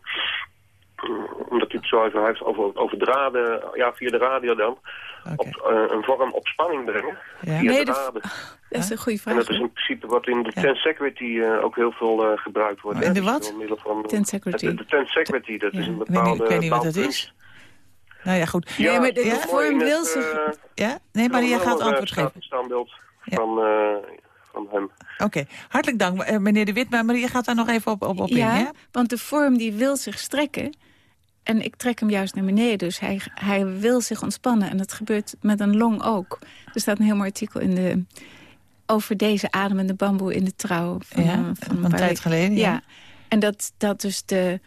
omdat u het zo even heeft over, over draden, ja, via de radio dan, okay. op, een vorm op spanning brengen. Ja. Via nee, de raden. Dat is een goede vraag. En dat is in principe wat in de ja. ten security ook heel veel gebruikt wordt. In de wat? Van, ten security. De, de ten security, dat is een bepaalde Ik weet niet wat dat is. Nou ja, goed. Ja, nee, maar de, vorm wil zich... Uh, ja? Nee, maar je gaat antwoord geven. Het standbeeld ja. van, uh, van hem. Oké, okay. hartelijk dank meneer De Wit. Maar Maria gaat daar nog even op, op, op ja, in, ja? want de vorm die wil zich strekken. En ik trek hem juist naar beneden. Dus hij, hij wil zich ontspannen. En dat gebeurt met een long ook. Er staat een heel mooi artikel in de, over deze ademende bamboe in de trouw. Van, ja, van, van een tijd geleden. Ja. ja. En dat, dat dus de,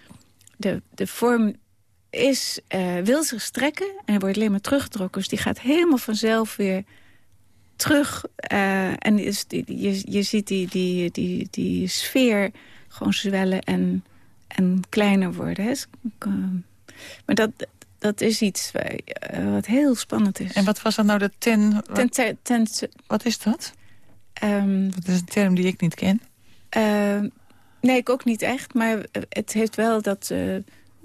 de, de vorm is, uh, wil zich strekken en hij wordt alleen maar teruggetrokken. Dus die gaat helemaal vanzelf weer terug. Uh, en is, die, je, je ziet die, die, die, die sfeer gewoon zwellen en, en kleiner worden. Hè. Maar dat, dat is iets wat heel spannend is. En wat was dan nou de ten... ten, ten, ten wat is dat? Um, dat is een term die ik niet ken. Uh, nee, ik ook niet echt. Maar het heeft wel dat... Uh,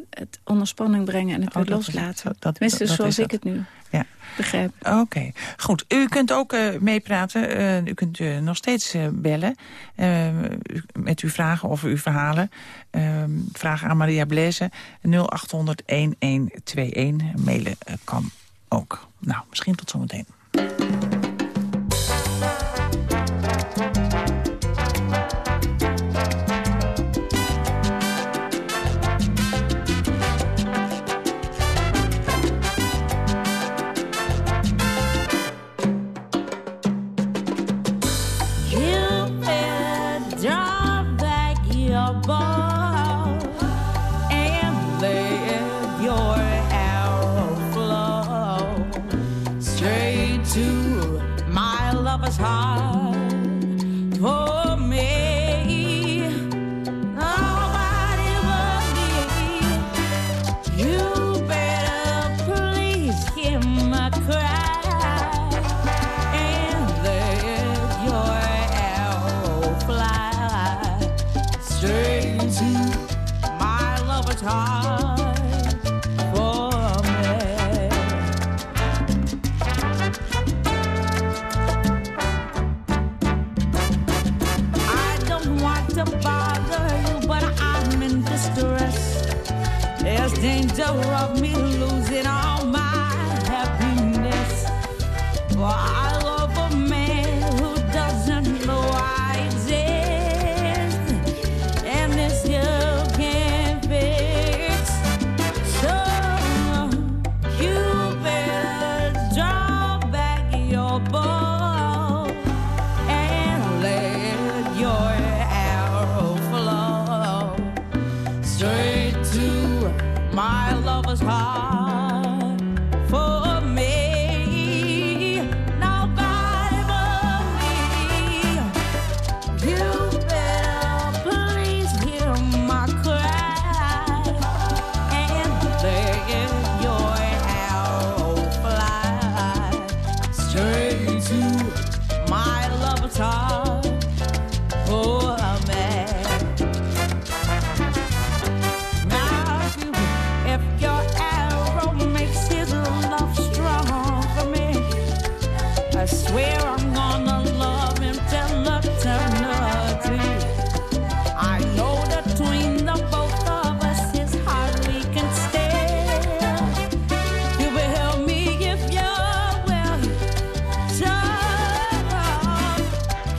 het onder spanning brengen en het weer oh, loslaten. Dat, Tenminste, dat, zoals ik het nu ja. begrijp. Oké, okay. goed. U kunt ook uh, meepraten. Uh, u kunt uh, nog steeds bellen met uw vragen of uw verhalen. vragen aan Maria Blaise 0800-1121. Mailen kan ook. Nou, misschien tot zometeen. 他。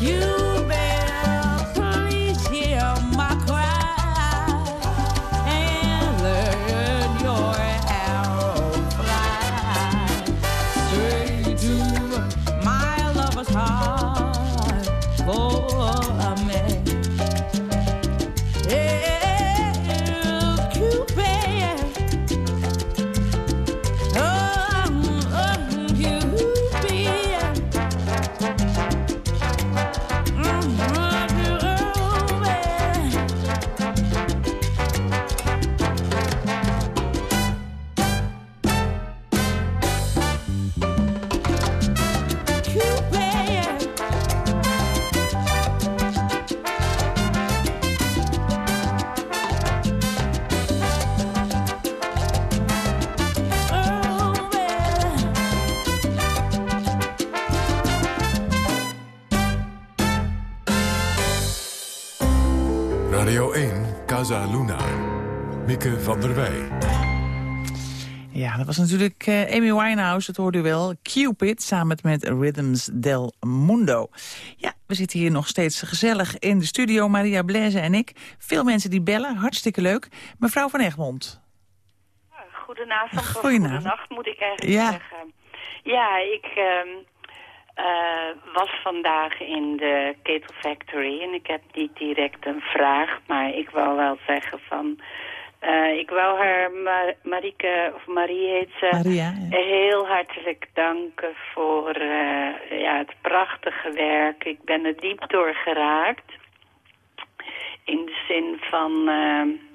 You Ja, dat was natuurlijk eh, Amy Winehouse, dat hoorde u wel. Cupid, samen met Rhythms del Mundo. Ja, we zitten hier nog steeds gezellig in de studio, Maria Blaise en ik. Veel mensen die bellen, hartstikke leuk. Mevrouw van Egmond. Goedenavond Goedenavond. goedenacht moet ik eigenlijk Ja. zeggen. Ja, ik ehm, eh, was vandaag in de Ketel Factory en ik heb niet direct een vraag, maar ik wou wel zeggen van... eh, ik wou haar, Ma Marieke, of Marie heet ze, Maria, ja. heel hartelijk danken voor eh, ja, het prachtige werk. Ik ben er diep door geraakt. In de zin van eh,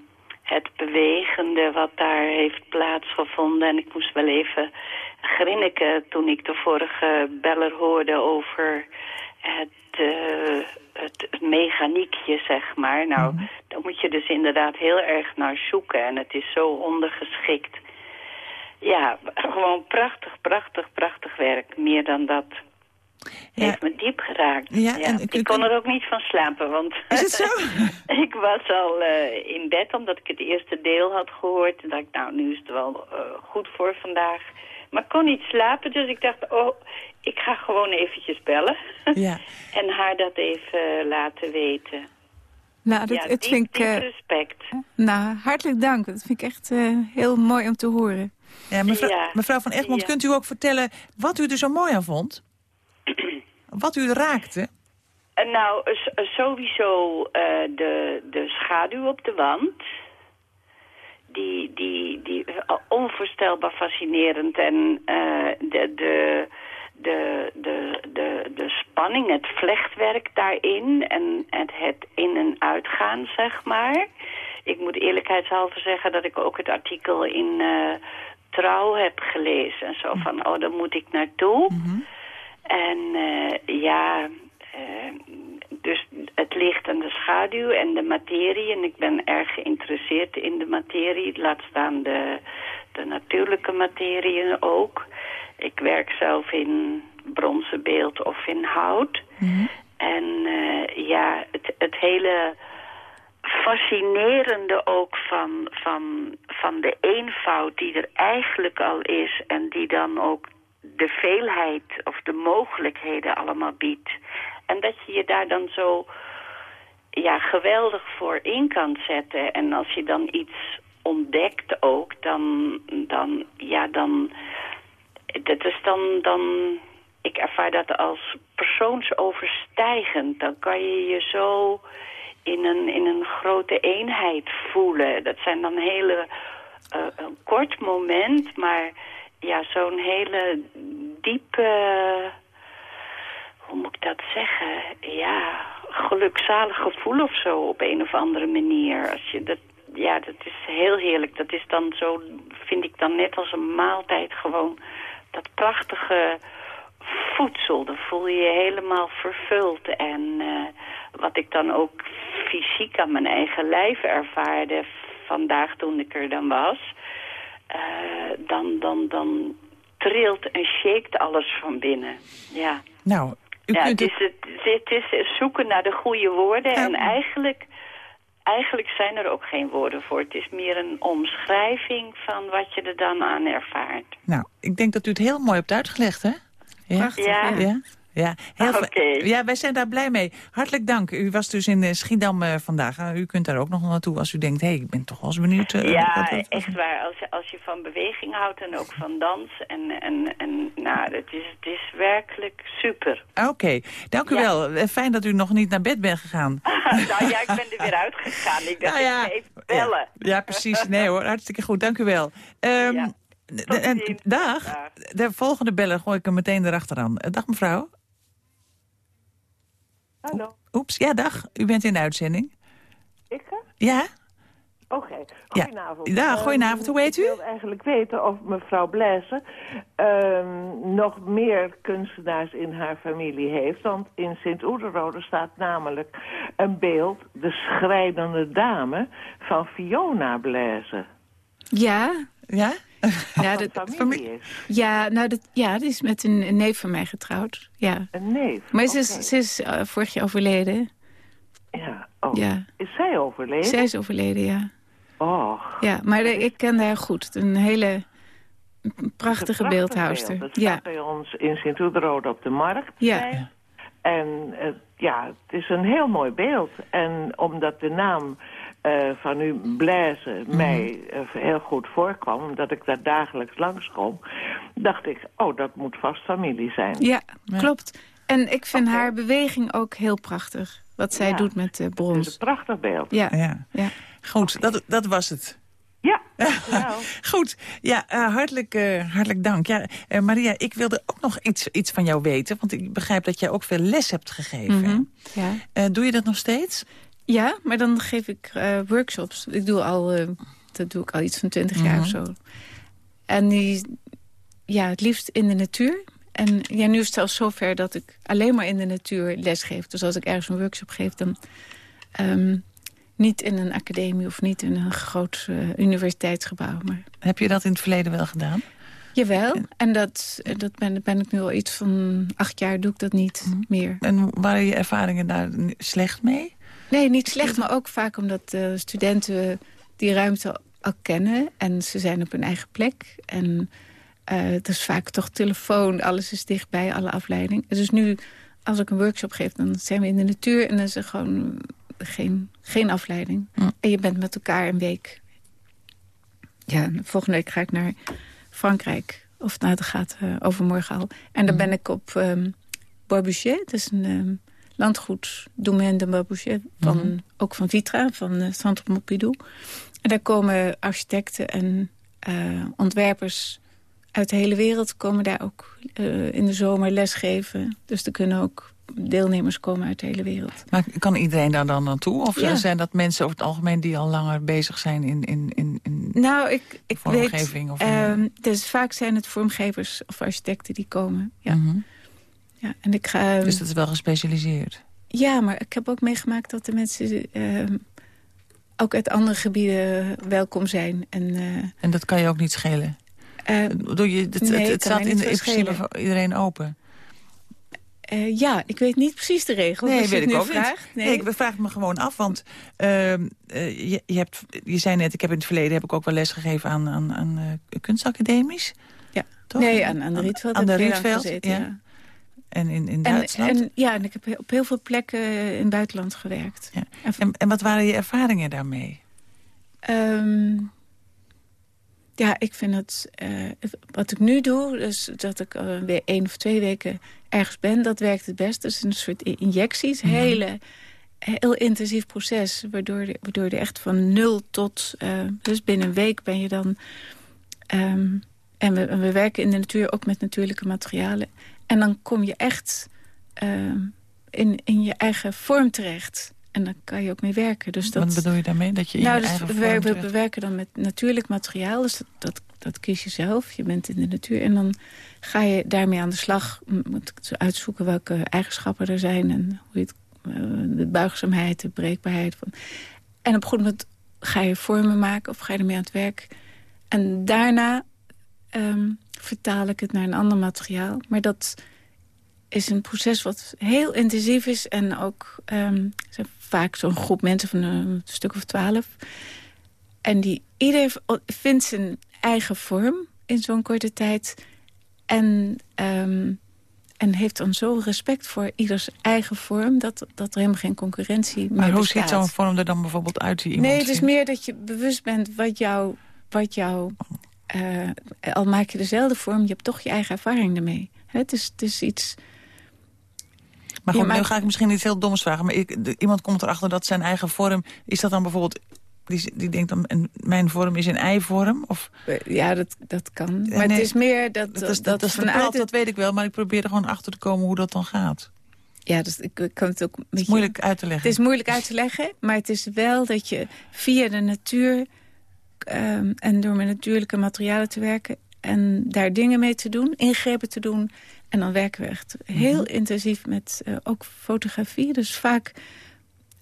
het bewegende wat daar heeft plaatsgevonden. En ik moest wel even grinniken toen ik de vorige beller hoorde over het, eh, het, mechaniekje, zeg maar. Nou, daar moet je dus inderdaad heel erg naar zoeken. En het is zo ondergeschikt. Ja, gewoon prachtig, prachtig, prachtig werk. Meer dan dat. Heeft me diep geraakt. Ja, en ik kon er ook niet van slapen, want Is het zo? ik was al eh, in bed omdat ik het eerste deel had gehoord. En dacht ik, nou, nu is het wel eh, goed voor vandaag. Maar ik kon niet slapen, dus ik dacht, oh, ik ga gewoon eventjes bellen. Ja. en haar dat even eh, laten weten. Nou, dat, ja, het diep, vind ik... diep respect. nou, hartelijk dank. Dat vind ik echt eh, heel mooi om te horen. Ja, mevrouw, Ja. mevrouw van Egmond, Ja. kunt u ook vertellen wat u er zo mooi aan vond? Wat u raakte? Eh, nou, eh, sowieso eh, de, de schaduw op de wand. Die, die, die onvoorstelbaar fascinerend. En de, de, de, de, de, de spanning, het vlechtwerk daarin. En het, het in- en uitgaan, zeg maar. Ik moet eerlijkheidshalve zeggen dat ik ook het artikel in Trouw heb gelezen. En zo van, oh, daar moet ik naartoe. En eh, ja, eh, dus het licht en de schaduw en de materie. En ik ben erg geïnteresseerd in de materie. Laat staan de, de natuurlijke materieën ook. Ik werk zelf in bronzen beeld of in hout. En eh, ja, het, het hele fascinerende ook van, van, van de eenvoud die er eigenlijk al is... en die dan ook de veelheid of de mogelijkheden allemaal biedt. En dat je je daar dan zo ja, geweldig voor in kan zetten. En als je dan iets ontdekt ook, dan, dan ja, dan... Dat is dan, dan... Ik ervaar dat als persoonsoverstijgend. Dan kan je je zo in een, in een grote eenheid voelen. Dat zijn dan hele... eh, een kort moment, maar ja, zo'n hele diepe... Hoe moet ik dat zeggen? Ja, gelukzalig gevoel of zo op een of andere manier. Als je dat, ja, dat is heel heerlijk. Dat is dan zo, vind ik dan net als een maaltijd gewoon dat prachtige voedsel. Dan voel je je helemaal vervuld. En eh, wat ik dan ook fysiek aan mijn eigen lijf ervaarde vandaag toen ik er dan was... eh, dan, dan, dan trilt en shakt alles van binnen. Ja. Nou, u ja, kunt het, het... is het, het is zoeken naar de goede woorden. En eigenlijk, eigenlijk zijn er ook geen woorden voor. Het is meer een omschrijving van wat je er dan aan ervaart. Nou, ik denk dat u het heel mooi hebt uitgelegd, hè? Ja? Prachtig, Ja. ja. Ja? Heel ja, wij zijn daar blij mee. Hartelijk dank. U was dus in eh, Schiedam eh, vandaag. U kunt daar ook nog naartoe als u denkt... hé, hey, ik ben toch wel eens benieuwd. eh, ja, wat- wat- echt waar. Als je, als je van beweging houdt en ook van dans. En, en, en nou, het is, het is werkelijk super. Oké, dank u Ja. wel. Fijn dat u nog niet naar bed bent gegaan. nou ja, ik ben er weer uitgegaan. Ik dacht, Nou ja. ik ga even bellen. Ja, precies. Nee hoor, hartstikke goed. Dank u wel. Ehm, Ja. d- Tot en- ziens. dag. Dag. De volgende bellen gooi ik hem meteen erachteraan. Dag mevrouw. Hallo, Oeps, ja dag. U bent in de uitzending. ik? hè? Ja? Oké, goedenavond. Ja, goedenavond. Ehm, Hoe heet u? Ik wilde eigenlijk weten of mevrouw Blaise ehm, nog meer kunstenaars in haar familie heeft. Want in Sint-Oederode staat namelijk een beeld, de schrijdende dame, van Fiona Blaise. Ja, Ja? Ja, Van dat, familie is. ja, nou, dat, ja, die is met een, een neef van mij getrouwd. Ja. Een neef. Maar ze is, ze is eh, vorig jaar overleden. Ja, oh. Ja. Is zij overleden? Zij is overleden, ja. Oh. Ja, maar de- ik ken haar goed. Een hele prachtige Prachtig beeldhouster. beeld. Het Ja, staat bij ons in Sint-Oederode op de markt. ja, En ja, het is een heel mooi beeld. En omdat de naam eh, van u, Blaise, Mhm. mij eh, heel goed voorkwam... omdat ik daar dagelijks langskom... dacht ik, oh, dat moet vast familie zijn. ja, klopt. En ik vind haar beweging ook heel prachtig. Wat zij Ja. doet met de Het is brons. een prachtig beeld. Ja, Ja. ja. Goed, dat, dat was het. Ja. Goed, ja, eh, hartelijk, eh, hartelijk dank. Ja, eh, Maria, ik wilde ook nog iets, iets van jou weten. Want ik begrijp dat jij ook veel les hebt gegeven. Mhm, ja. Eh, doe je dat nog steeds? Ja, maar dan geef ik eh, workshops. Ik doe al, eh, dat doe ik al iets van twintig jaar of zo. En die, ja, het liefst in de natuur. En ja, nu is het zelfs zover dat ik alleen maar in de natuur les geef. Dus als ik ergens een workshop geef, dan ehm, niet in een academie of niet in een groot eh, universiteitsgebouw. Maar Heb je dat in het verleden wel gedaan? jawel, en dat, dat ben, ben ik nu al iets van acht jaar doe ik dat niet meer. En waren je ervaringen daar slecht mee? Nee, niet slecht, maar ook vaak omdat de studenten die ruimte al kennen. En ze zijn op hun eigen plek. En eh, het is vaak toch telefoon, alles is dichtbij, alle afleiding. Dus nu, als ik een workshop geef, dan zijn we in de natuur... en dan is er gewoon geen, geen afleiding. En je bent met elkaar een week. Ja, volgende week ga ik naar Frankrijk. Of nou, dat gaat eh, overmorgen al. En dan ben ik op ehm Barbouchet. Dat is een ehm, landgoed Domaine de Barbouchet. Van, Ook van Vitra, van uh, Centre Pompidou. En daar komen architecten en eh, ontwerpers uit de hele wereld... komen daar ook eh, in de zomer lesgeven. Dus er kunnen ook deelnemers komen uit de hele wereld. Maar kan iedereen daar dan naartoe? Of Ja. zijn dat mensen over het algemeen die al langer bezig zijn in, in, in, in Nou, ik, ik vormgeving? weet... of in- ehm, dus vaak zijn het vormgevers of architecten die komen. Ja, Mhm. Ja. En ik ga... Dus dat is wel gespecialiseerd? Ja, maar ik heb ook meegemaakt dat de mensen ehm, ook uit andere gebieden welkom zijn. En, eh, En dat kan je ook niet schelen? eh, Bedoel je, het, Nee, het, kan het staat in, principe voor iedereen open? eh, ja, ik weet niet precies de regels. Nee, je weet ik ook vraagt. niet. Nee. ik vraag het me gewoon af, want ehm, eh, je, je, hebt, je zei net... ik heb in het verleden heb ik ook wel les gegeven aan, aan, aan eh, kunstacademies. Ja. Toch? Nee, aan, aan de Rietveld Aan de Rietveld, ja. En in, in En, Duitsland? en, ja, en ik heb op heel veel plekken in het buitenland gewerkt. Ja. En, en wat waren je ervaringen daarmee? Ehm, ja, ik vind het... eh, wat ik nu doe, dus dat ik eh, weer één of twee weken ergens ben... dat werkt het best. Dat is een soort injecties. Mhm. Hele, heel intensief proces. Waardoor, de- waardoor je echt van nul tot... eh, dus binnen een week ben je dan... ehm, en we, en we werken in de natuur ook met natuurlijke materialen. En dan kom je echt ehm, in, in je eigen vorm terecht. En dan kan je ook mee werken. Dus dat, Wat bedoel je daarmee? Dat je in nou, je dus we, we, we werken dan met natuurlijk materiaal. Dus dat, dat, dat kies je zelf. Je bent in de natuur. En dan ga je daarmee aan de slag. Moet uitzoeken welke eigenschappen er zijn. En hoe je het, eh, de buigzaamheid, de breekbaarheid. Van. En op een goed moment ga je vormen maken. Of ga je ermee aan het werk. En daarna ehm, vertaal ik het naar een ander materiaal. Maar dat is een proces wat heel intensief is. En ook ehm, zijn vaak zo'n groep mensen van een stuk of twaalf. En die ieder vindt zijn eigen vorm in zo'n korte tijd. En, ehm, En heeft dan zo respect voor ieders eigen vorm... dat, dat er helemaal geen concurrentie meer Maar hoe bestaat. ziet zo'n vorm er dan bijvoorbeeld uit die iemand Nee, het is vindt? meer dat je bewust bent wat jou... Wat jou eh, al maak je dezelfde vorm, je hebt toch je eigen ervaring ermee. Hè, Het is, het is iets... Maar nu ga ik misschien iets heel doms vragen. Maar ik, de- iemand komt erachter dat zijn eigen vorm... Is dat dan bijvoorbeeld... Die, die denkt dan, en mijn vorm is een ei-vorm? Of, eh, Ja, dat, dat kan. Maar nee, het is meer dat... dat, is, dat, is dat weet ik wel. Maar ik probeer er gewoon achter te komen hoe dat dan gaat. Ja, dus ik, ik kan het ook Het is moeilijk uit te leggen. Het is moeilijk uit te leggen, maar het is wel dat je via de natuur... ehm, en door met natuurlijke materialen te werken... en daar dingen mee te doen, ingrepen te doen... en dan werken we echt heel Mhm. intensief met eh, ook fotografie. Dus vaak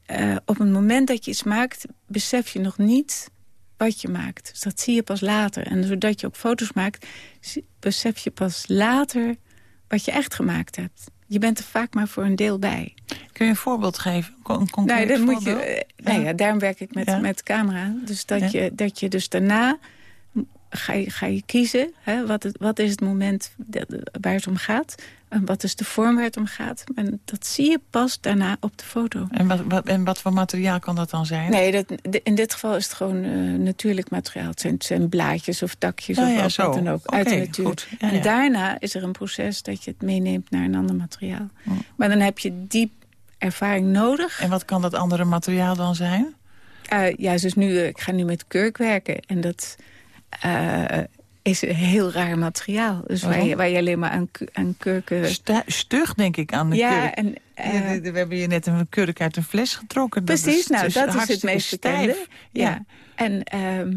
eh, op het moment dat je iets maakt... besef je nog niet wat je maakt. Dus dat zie je pas later. En doordat je ook foto's maakt, besef je pas later... wat je echt gemaakt hebt. Je bent er vaak maar voor een deel bij. Kun je een voorbeeld geven? Een con- concreet Nou, moet je, eh, nou ja, daarom werk ik met, Ja. met camera. Dus dat, Ja. je, dat je dus daarna ga je, ga je kiezen. Hè, wat, het, wat is het moment waar het om gaat? En wat is de vorm waar het om gaat? En dat zie je pas daarna op de foto. En wat, wat, en wat voor materiaal kan dat dan zijn? Nee, dat, in dit geval is het gewoon eh, natuurlijk materiaal. Het zijn, het zijn blaadjes of takjes Ja, of ja, wat dan ook. uit de natuur. Ja, en daarna is er een proces dat je het meeneemt naar een ander materiaal. Maar dan heb je die ervaring nodig. En wat kan dat andere materiaal dan zijn? Eh, ja, dus nu, eh, ik ga nu met kurk werken. En dat is een heel raar materiaal. Dus waar je, waar je alleen maar aan, aan kurken... Stu- stug, denk ik, aan de ja, kurk. en... eh, Ja, we hebben hier net een kurk uit een fles getrokken. Dat precies, is- nou, dus dat is het meest bekende. Ja. En, ehm,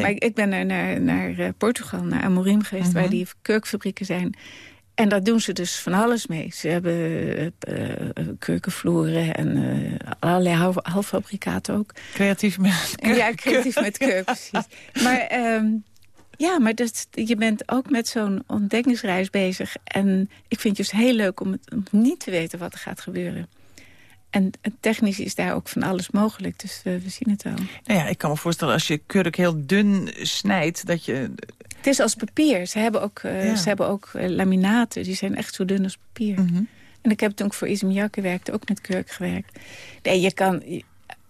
maar ik, ik ben er naar, naar eh, Portugal, naar Amorim geweest... Mhm. waar die kurkfabrieken zijn. En daar doen ze dus van alles mee. Ze hebben eh, eh, kurkenvloeren en allerlei half, halffabrikaten ook. Creatief met kurk. Ja, creatief met kurk, precies. Maar, ehm, ja, maar dat, je bent ook met zo'n ontdekkingsreis bezig. En ik vind het dus heel leuk om, het, om niet te weten wat er gaat gebeuren. En technisch is daar ook van alles mogelijk. Dus eh, we zien het wel. Nou ja, ik kan me voorstellen als je kurk heel dun snijdt... dat je... Het is als papier. Ze hebben ook, eh, Ja. ze hebben ook eh, laminaten. Die zijn echt zo dun als papier. Mhm. En ik heb toen ik voor Ismiakke werkte ook met kurk gewerkt. Nee, je kan...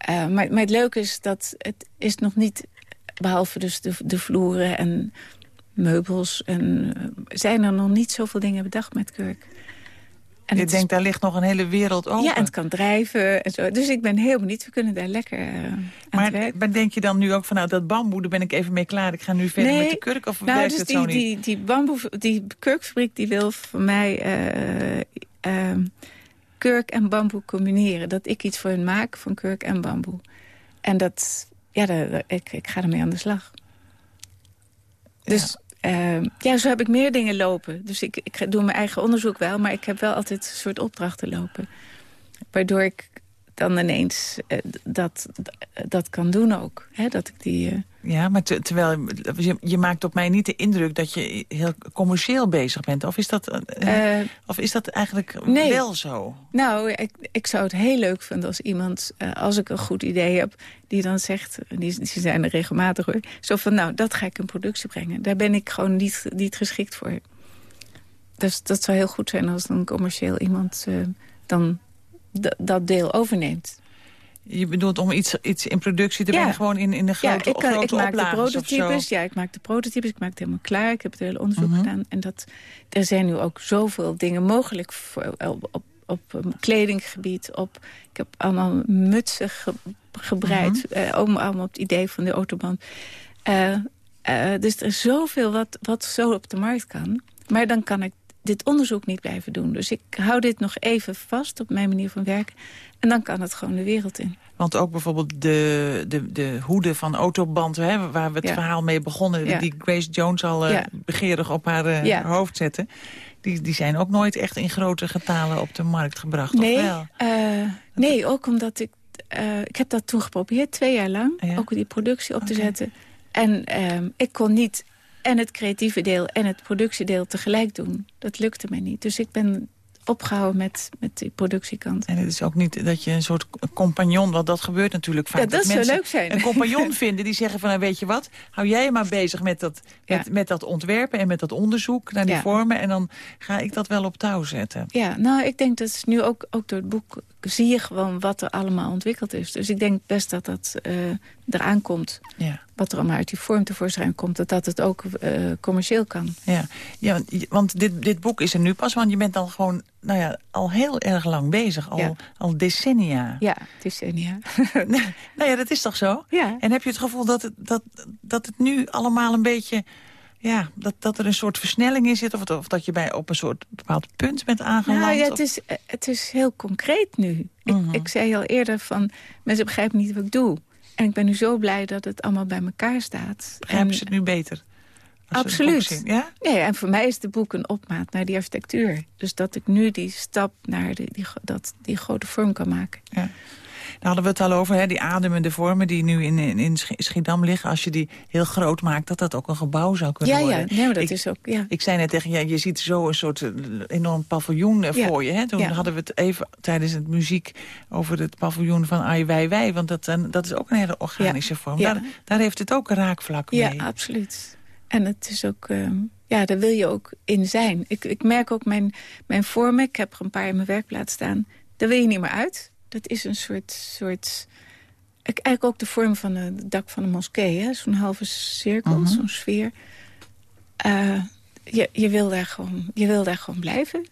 maar, maar het leuke is dat het is nog niet... behalve dus de, de vloeren en meubels... en eh, zijn er nog niet zoveel dingen bedacht met kurk. En je is- denkt, daar ligt nog een hele wereld open. Ja, en het kan drijven en zo. Dus ik ben heel benieuwd. We kunnen daar lekker eh, aan maar, werk. maar denk je dan nu ook van, nou, dat bamboe, daar ben ik even mee klaar. Ik ga nu verder met de kurk, of nou, dus het die, zo niet? Die, die, bamboe, die kurkfabriek die wil voor mij eh, ehm, kurk en bamboe combineren. Dat ik iets voor hen maak van kurk en bamboe. En dat, ja, ik, ik ga ermee aan de slag. Dus ehm, ja, zo heb ik meer dingen lopen. Dus ik, ik doe mijn eigen onderzoek wel, maar ik heb wel altijd een soort opdrachten lopen. Waardoor ik dan ineens eh, dat, dat kan doen ook. Hè, dat ik die... eh, Ja, maar te- terwijl je, je maakt op mij niet de indruk dat je heel commercieel bezig bent. Of is dat, eh, Eh, of is dat eigenlijk nee. wel zo? Nou, ik, ik zou het heel leuk vinden als iemand, eh, als ik een goed idee heb... die dan zegt, die, die zijn er regelmatig hoor... zo van, nou, dat ga ik in productie brengen. Daar ben ik gewoon niet, niet geschikt voor. Dus dat zou heel goed zijn als dan commercieel iemand dan dat deel overneemt. Je bedoelt om iets, iets in productie te brengen, gewoon in, in de grote, ja, ik, kan, grote ik maak de prototypes. Ja, ik maak de prototypes. Ik maak het helemaal klaar. Ik heb het hele onderzoek Mhm. gedaan. En dat, er zijn nu ook zoveel dingen mogelijk voor, op, op, op um, kledinggebied. Op, ik heb allemaal mutsen ge- gebreid. Mhm. eh, allemaal, allemaal op het idee van de autoband. Eh, eh, dus er is zoveel wat, wat zo op de markt kan. Maar dan kan ik dit onderzoek niet blijven doen. Dus ik hou dit nog even vast op mijn manier van werken. En dan kan het gewoon de wereld in. Want ook bijvoorbeeld de, de, de hoeden van Autoband, hè, waar we het Ja. verhaal mee begonnen... Ja. die Grace Jones al eh, Ja. begeerig op haar eh, hoofd zette... Die, die zijn ook nooit echt in grote getalen op de markt gebracht, nee, of wel? eh, nee, ook omdat ik... ik heb dat toen geprobeerd, twee jaar lang. Ook die productie op te zetten. En ehm, ik kon niet en het creatieve deel en het productiedeel tegelijk doen. Dat lukte mij niet. Dus ik ben opgehouden met, met die productiekant. En het is ook niet dat je een soort compagnon, want dat gebeurt natuurlijk vaak. Ja, dat zou mensen leuk zijn. Een compagnon vinden die zeggen van, nou, weet je wat, hou jij je maar bezig met dat, met, met dat ontwerpen en met dat onderzoek naar die Ja. vormen. En dan ga ik dat wel op touw zetten. Ja, nou, ik denk dat nu ook, ook door het boek zie je gewoon wat er allemaal ontwikkeld is. Dus ik denk best dat dat eh, eraan komt. Ja. Wat er allemaal uit die vorm tevoorschijn komt. Dat dat het ook eh, commercieel kan. Ja, ja want- dit, dit boek is er nu pas, want je bent dan gewoon nou ja, al heel erg lang bezig. Al, Ja. al decennia. Ja, decennia. nou ja, dat is toch zo? Ja. En heb je het gevoel dat het, dat, dat het nu allemaal een beetje... Ja, dat, dat er een soort versnelling in zit? Of, of dat je bij op een soort bepaald punt bent aangeland? Nou ja, Of- het is, eh, het is heel concreet nu. Mhm. ik, ik zei al eerder van, mensen begrijpen niet wat ik doe. En ik ben nu zo blij dat het allemaal bij elkaar staat. Begrijpen En- ze het nu beter? Absoluut. Ja? Ja, en voor mij is het boek een opmaat naar die architectuur. Dus dat ik nu die stap naar de, die, dat, die grote vorm kan maken. Ja. Daar hadden we het al over, hè, die ademende vormen die nu in, in, in Sch- Schiedam liggen. Als je die heel groot maakt, dat dat ook een gebouw zou kunnen Ja, ja, worden. nee, maar dat ik, is ook... Ja. ik zei net tegen je, je ziet zo een soort eh, enorm paviljoen eh, Ja. voor je. Hè? Toen Ja. hadden we het even tijdens het muziek over het paviljoen van Ai Weiwei. Want dat, eh, dat is ook een hele organische vorm. Ja. Daar, daar heeft het ook een raakvlak Ja, mee. absoluut. En het is ook... ehm, ja, daar wil je ook in zijn. Ik, ik merk ook mijn, mijn vormen. Ik heb er een paar in mijn werkplaats staan. Daar wil je niet meer uit. Dat is een soort... soort eigenlijk ook de vorm van het dak van een moskee. hè. Zo'n halve cirkel, Mhm. zo'n sfeer. Eh, je, je, wil daar gewoon, je wil daar gewoon blijven.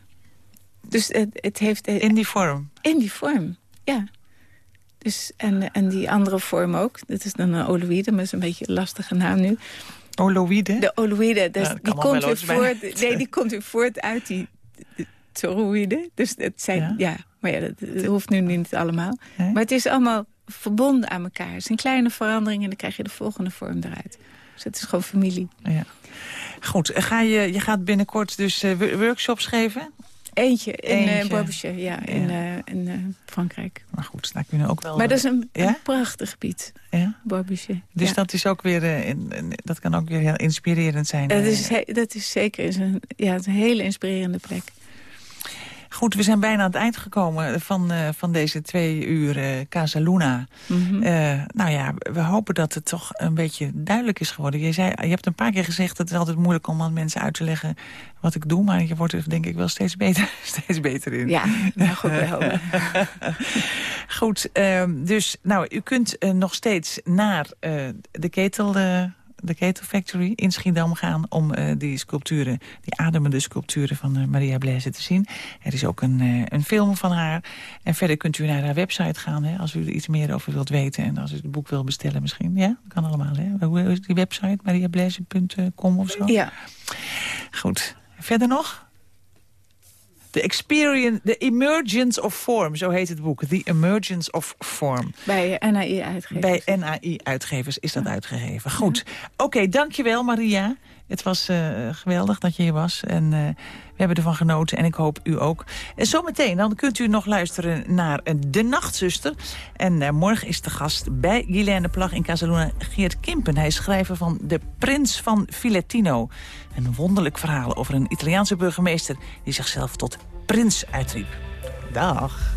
Dus het, het heeft... In die vorm? In die vorm, ja. Dus, en, en die andere vorm ook. Dat is dan een oloïde, maar dat is een beetje een lastige naam nu. Oloïde? De oloïde, dus Ja, die, komt weer voort, nee, die komt weer voort uit die de toroïde. Dus het zijn, Ja. ja, maar ja, dat, dat hoeft nu niet allemaal. Nee? Maar het is allemaal verbonden aan elkaar. Het zijn kleine veranderingen en dan krijg je de volgende vorm eruit. Dus het is gewoon familie. Ja. Goed, ga je, je gaat binnenkort dus eh, wo- workshops geven? Eentje in Eentje. eh ja, in, eh, in Frankrijk. Maar goed, daar kunnen ook wel... Maar dat is een, Ja? een prachtig gebied, Ja? Barbecue. Dus ja. dat is ook weer, in- in- dat kan ook weer heel inspirerend zijn. Dat is, dat is zeker is een, ja, het is een hele inspirerende plek. Goed, we zijn bijna aan het eind gekomen van, eh, van deze twee uur eh Casa Luna. Mhm. Eh, nou ja, we hopen dat het toch een beetje duidelijk is geworden. Je, zei, je hebt een paar keer gezegd, het is altijd moeilijk om aan mensen uit te leggen wat ik doe. Maar je wordt er denk ik wel steeds beter, steeds beter in. Ja, nou goed hopen. Goed, ehm, dus nou, u kunt nog steeds naar de ketel... de Ketel Factory in Schiedam gaan om eh, die sculpturen, die ademende sculpturen van eh, Maria Blaise te zien. Er is ook een, eh, een film van haar. En verder kunt u naar haar website gaan hè, als u er iets meer over wilt weten. En als u het boek wil bestellen misschien. Ja, dat kan allemaal. Hè? Hoe is die website? mariablaise.com of zo? Ja, Goed. Verder nog? The, experience, the Emergence of Form, zo heet het boek. The Emergence of Form. bij NAI uitgeven. Bij NAI-uitgevers is dat uitgegeven. Goed. Oké, dankjewel Maria. Het was eh, geweldig dat je hier was. En eh, we hebben ervan genoten en ik hoop u ook. En zometeen dan kunt u nog luisteren naar eh, De Nachtzuster. En morgen is de gast bij Guilaine Plag in Casaluna Geert Kimpen. Hij is schrijver van De Prins van Filettino. Een wonderlijk verhaal over een Italiaanse burgemeester... die zichzelf tot prins uitriep. Dag.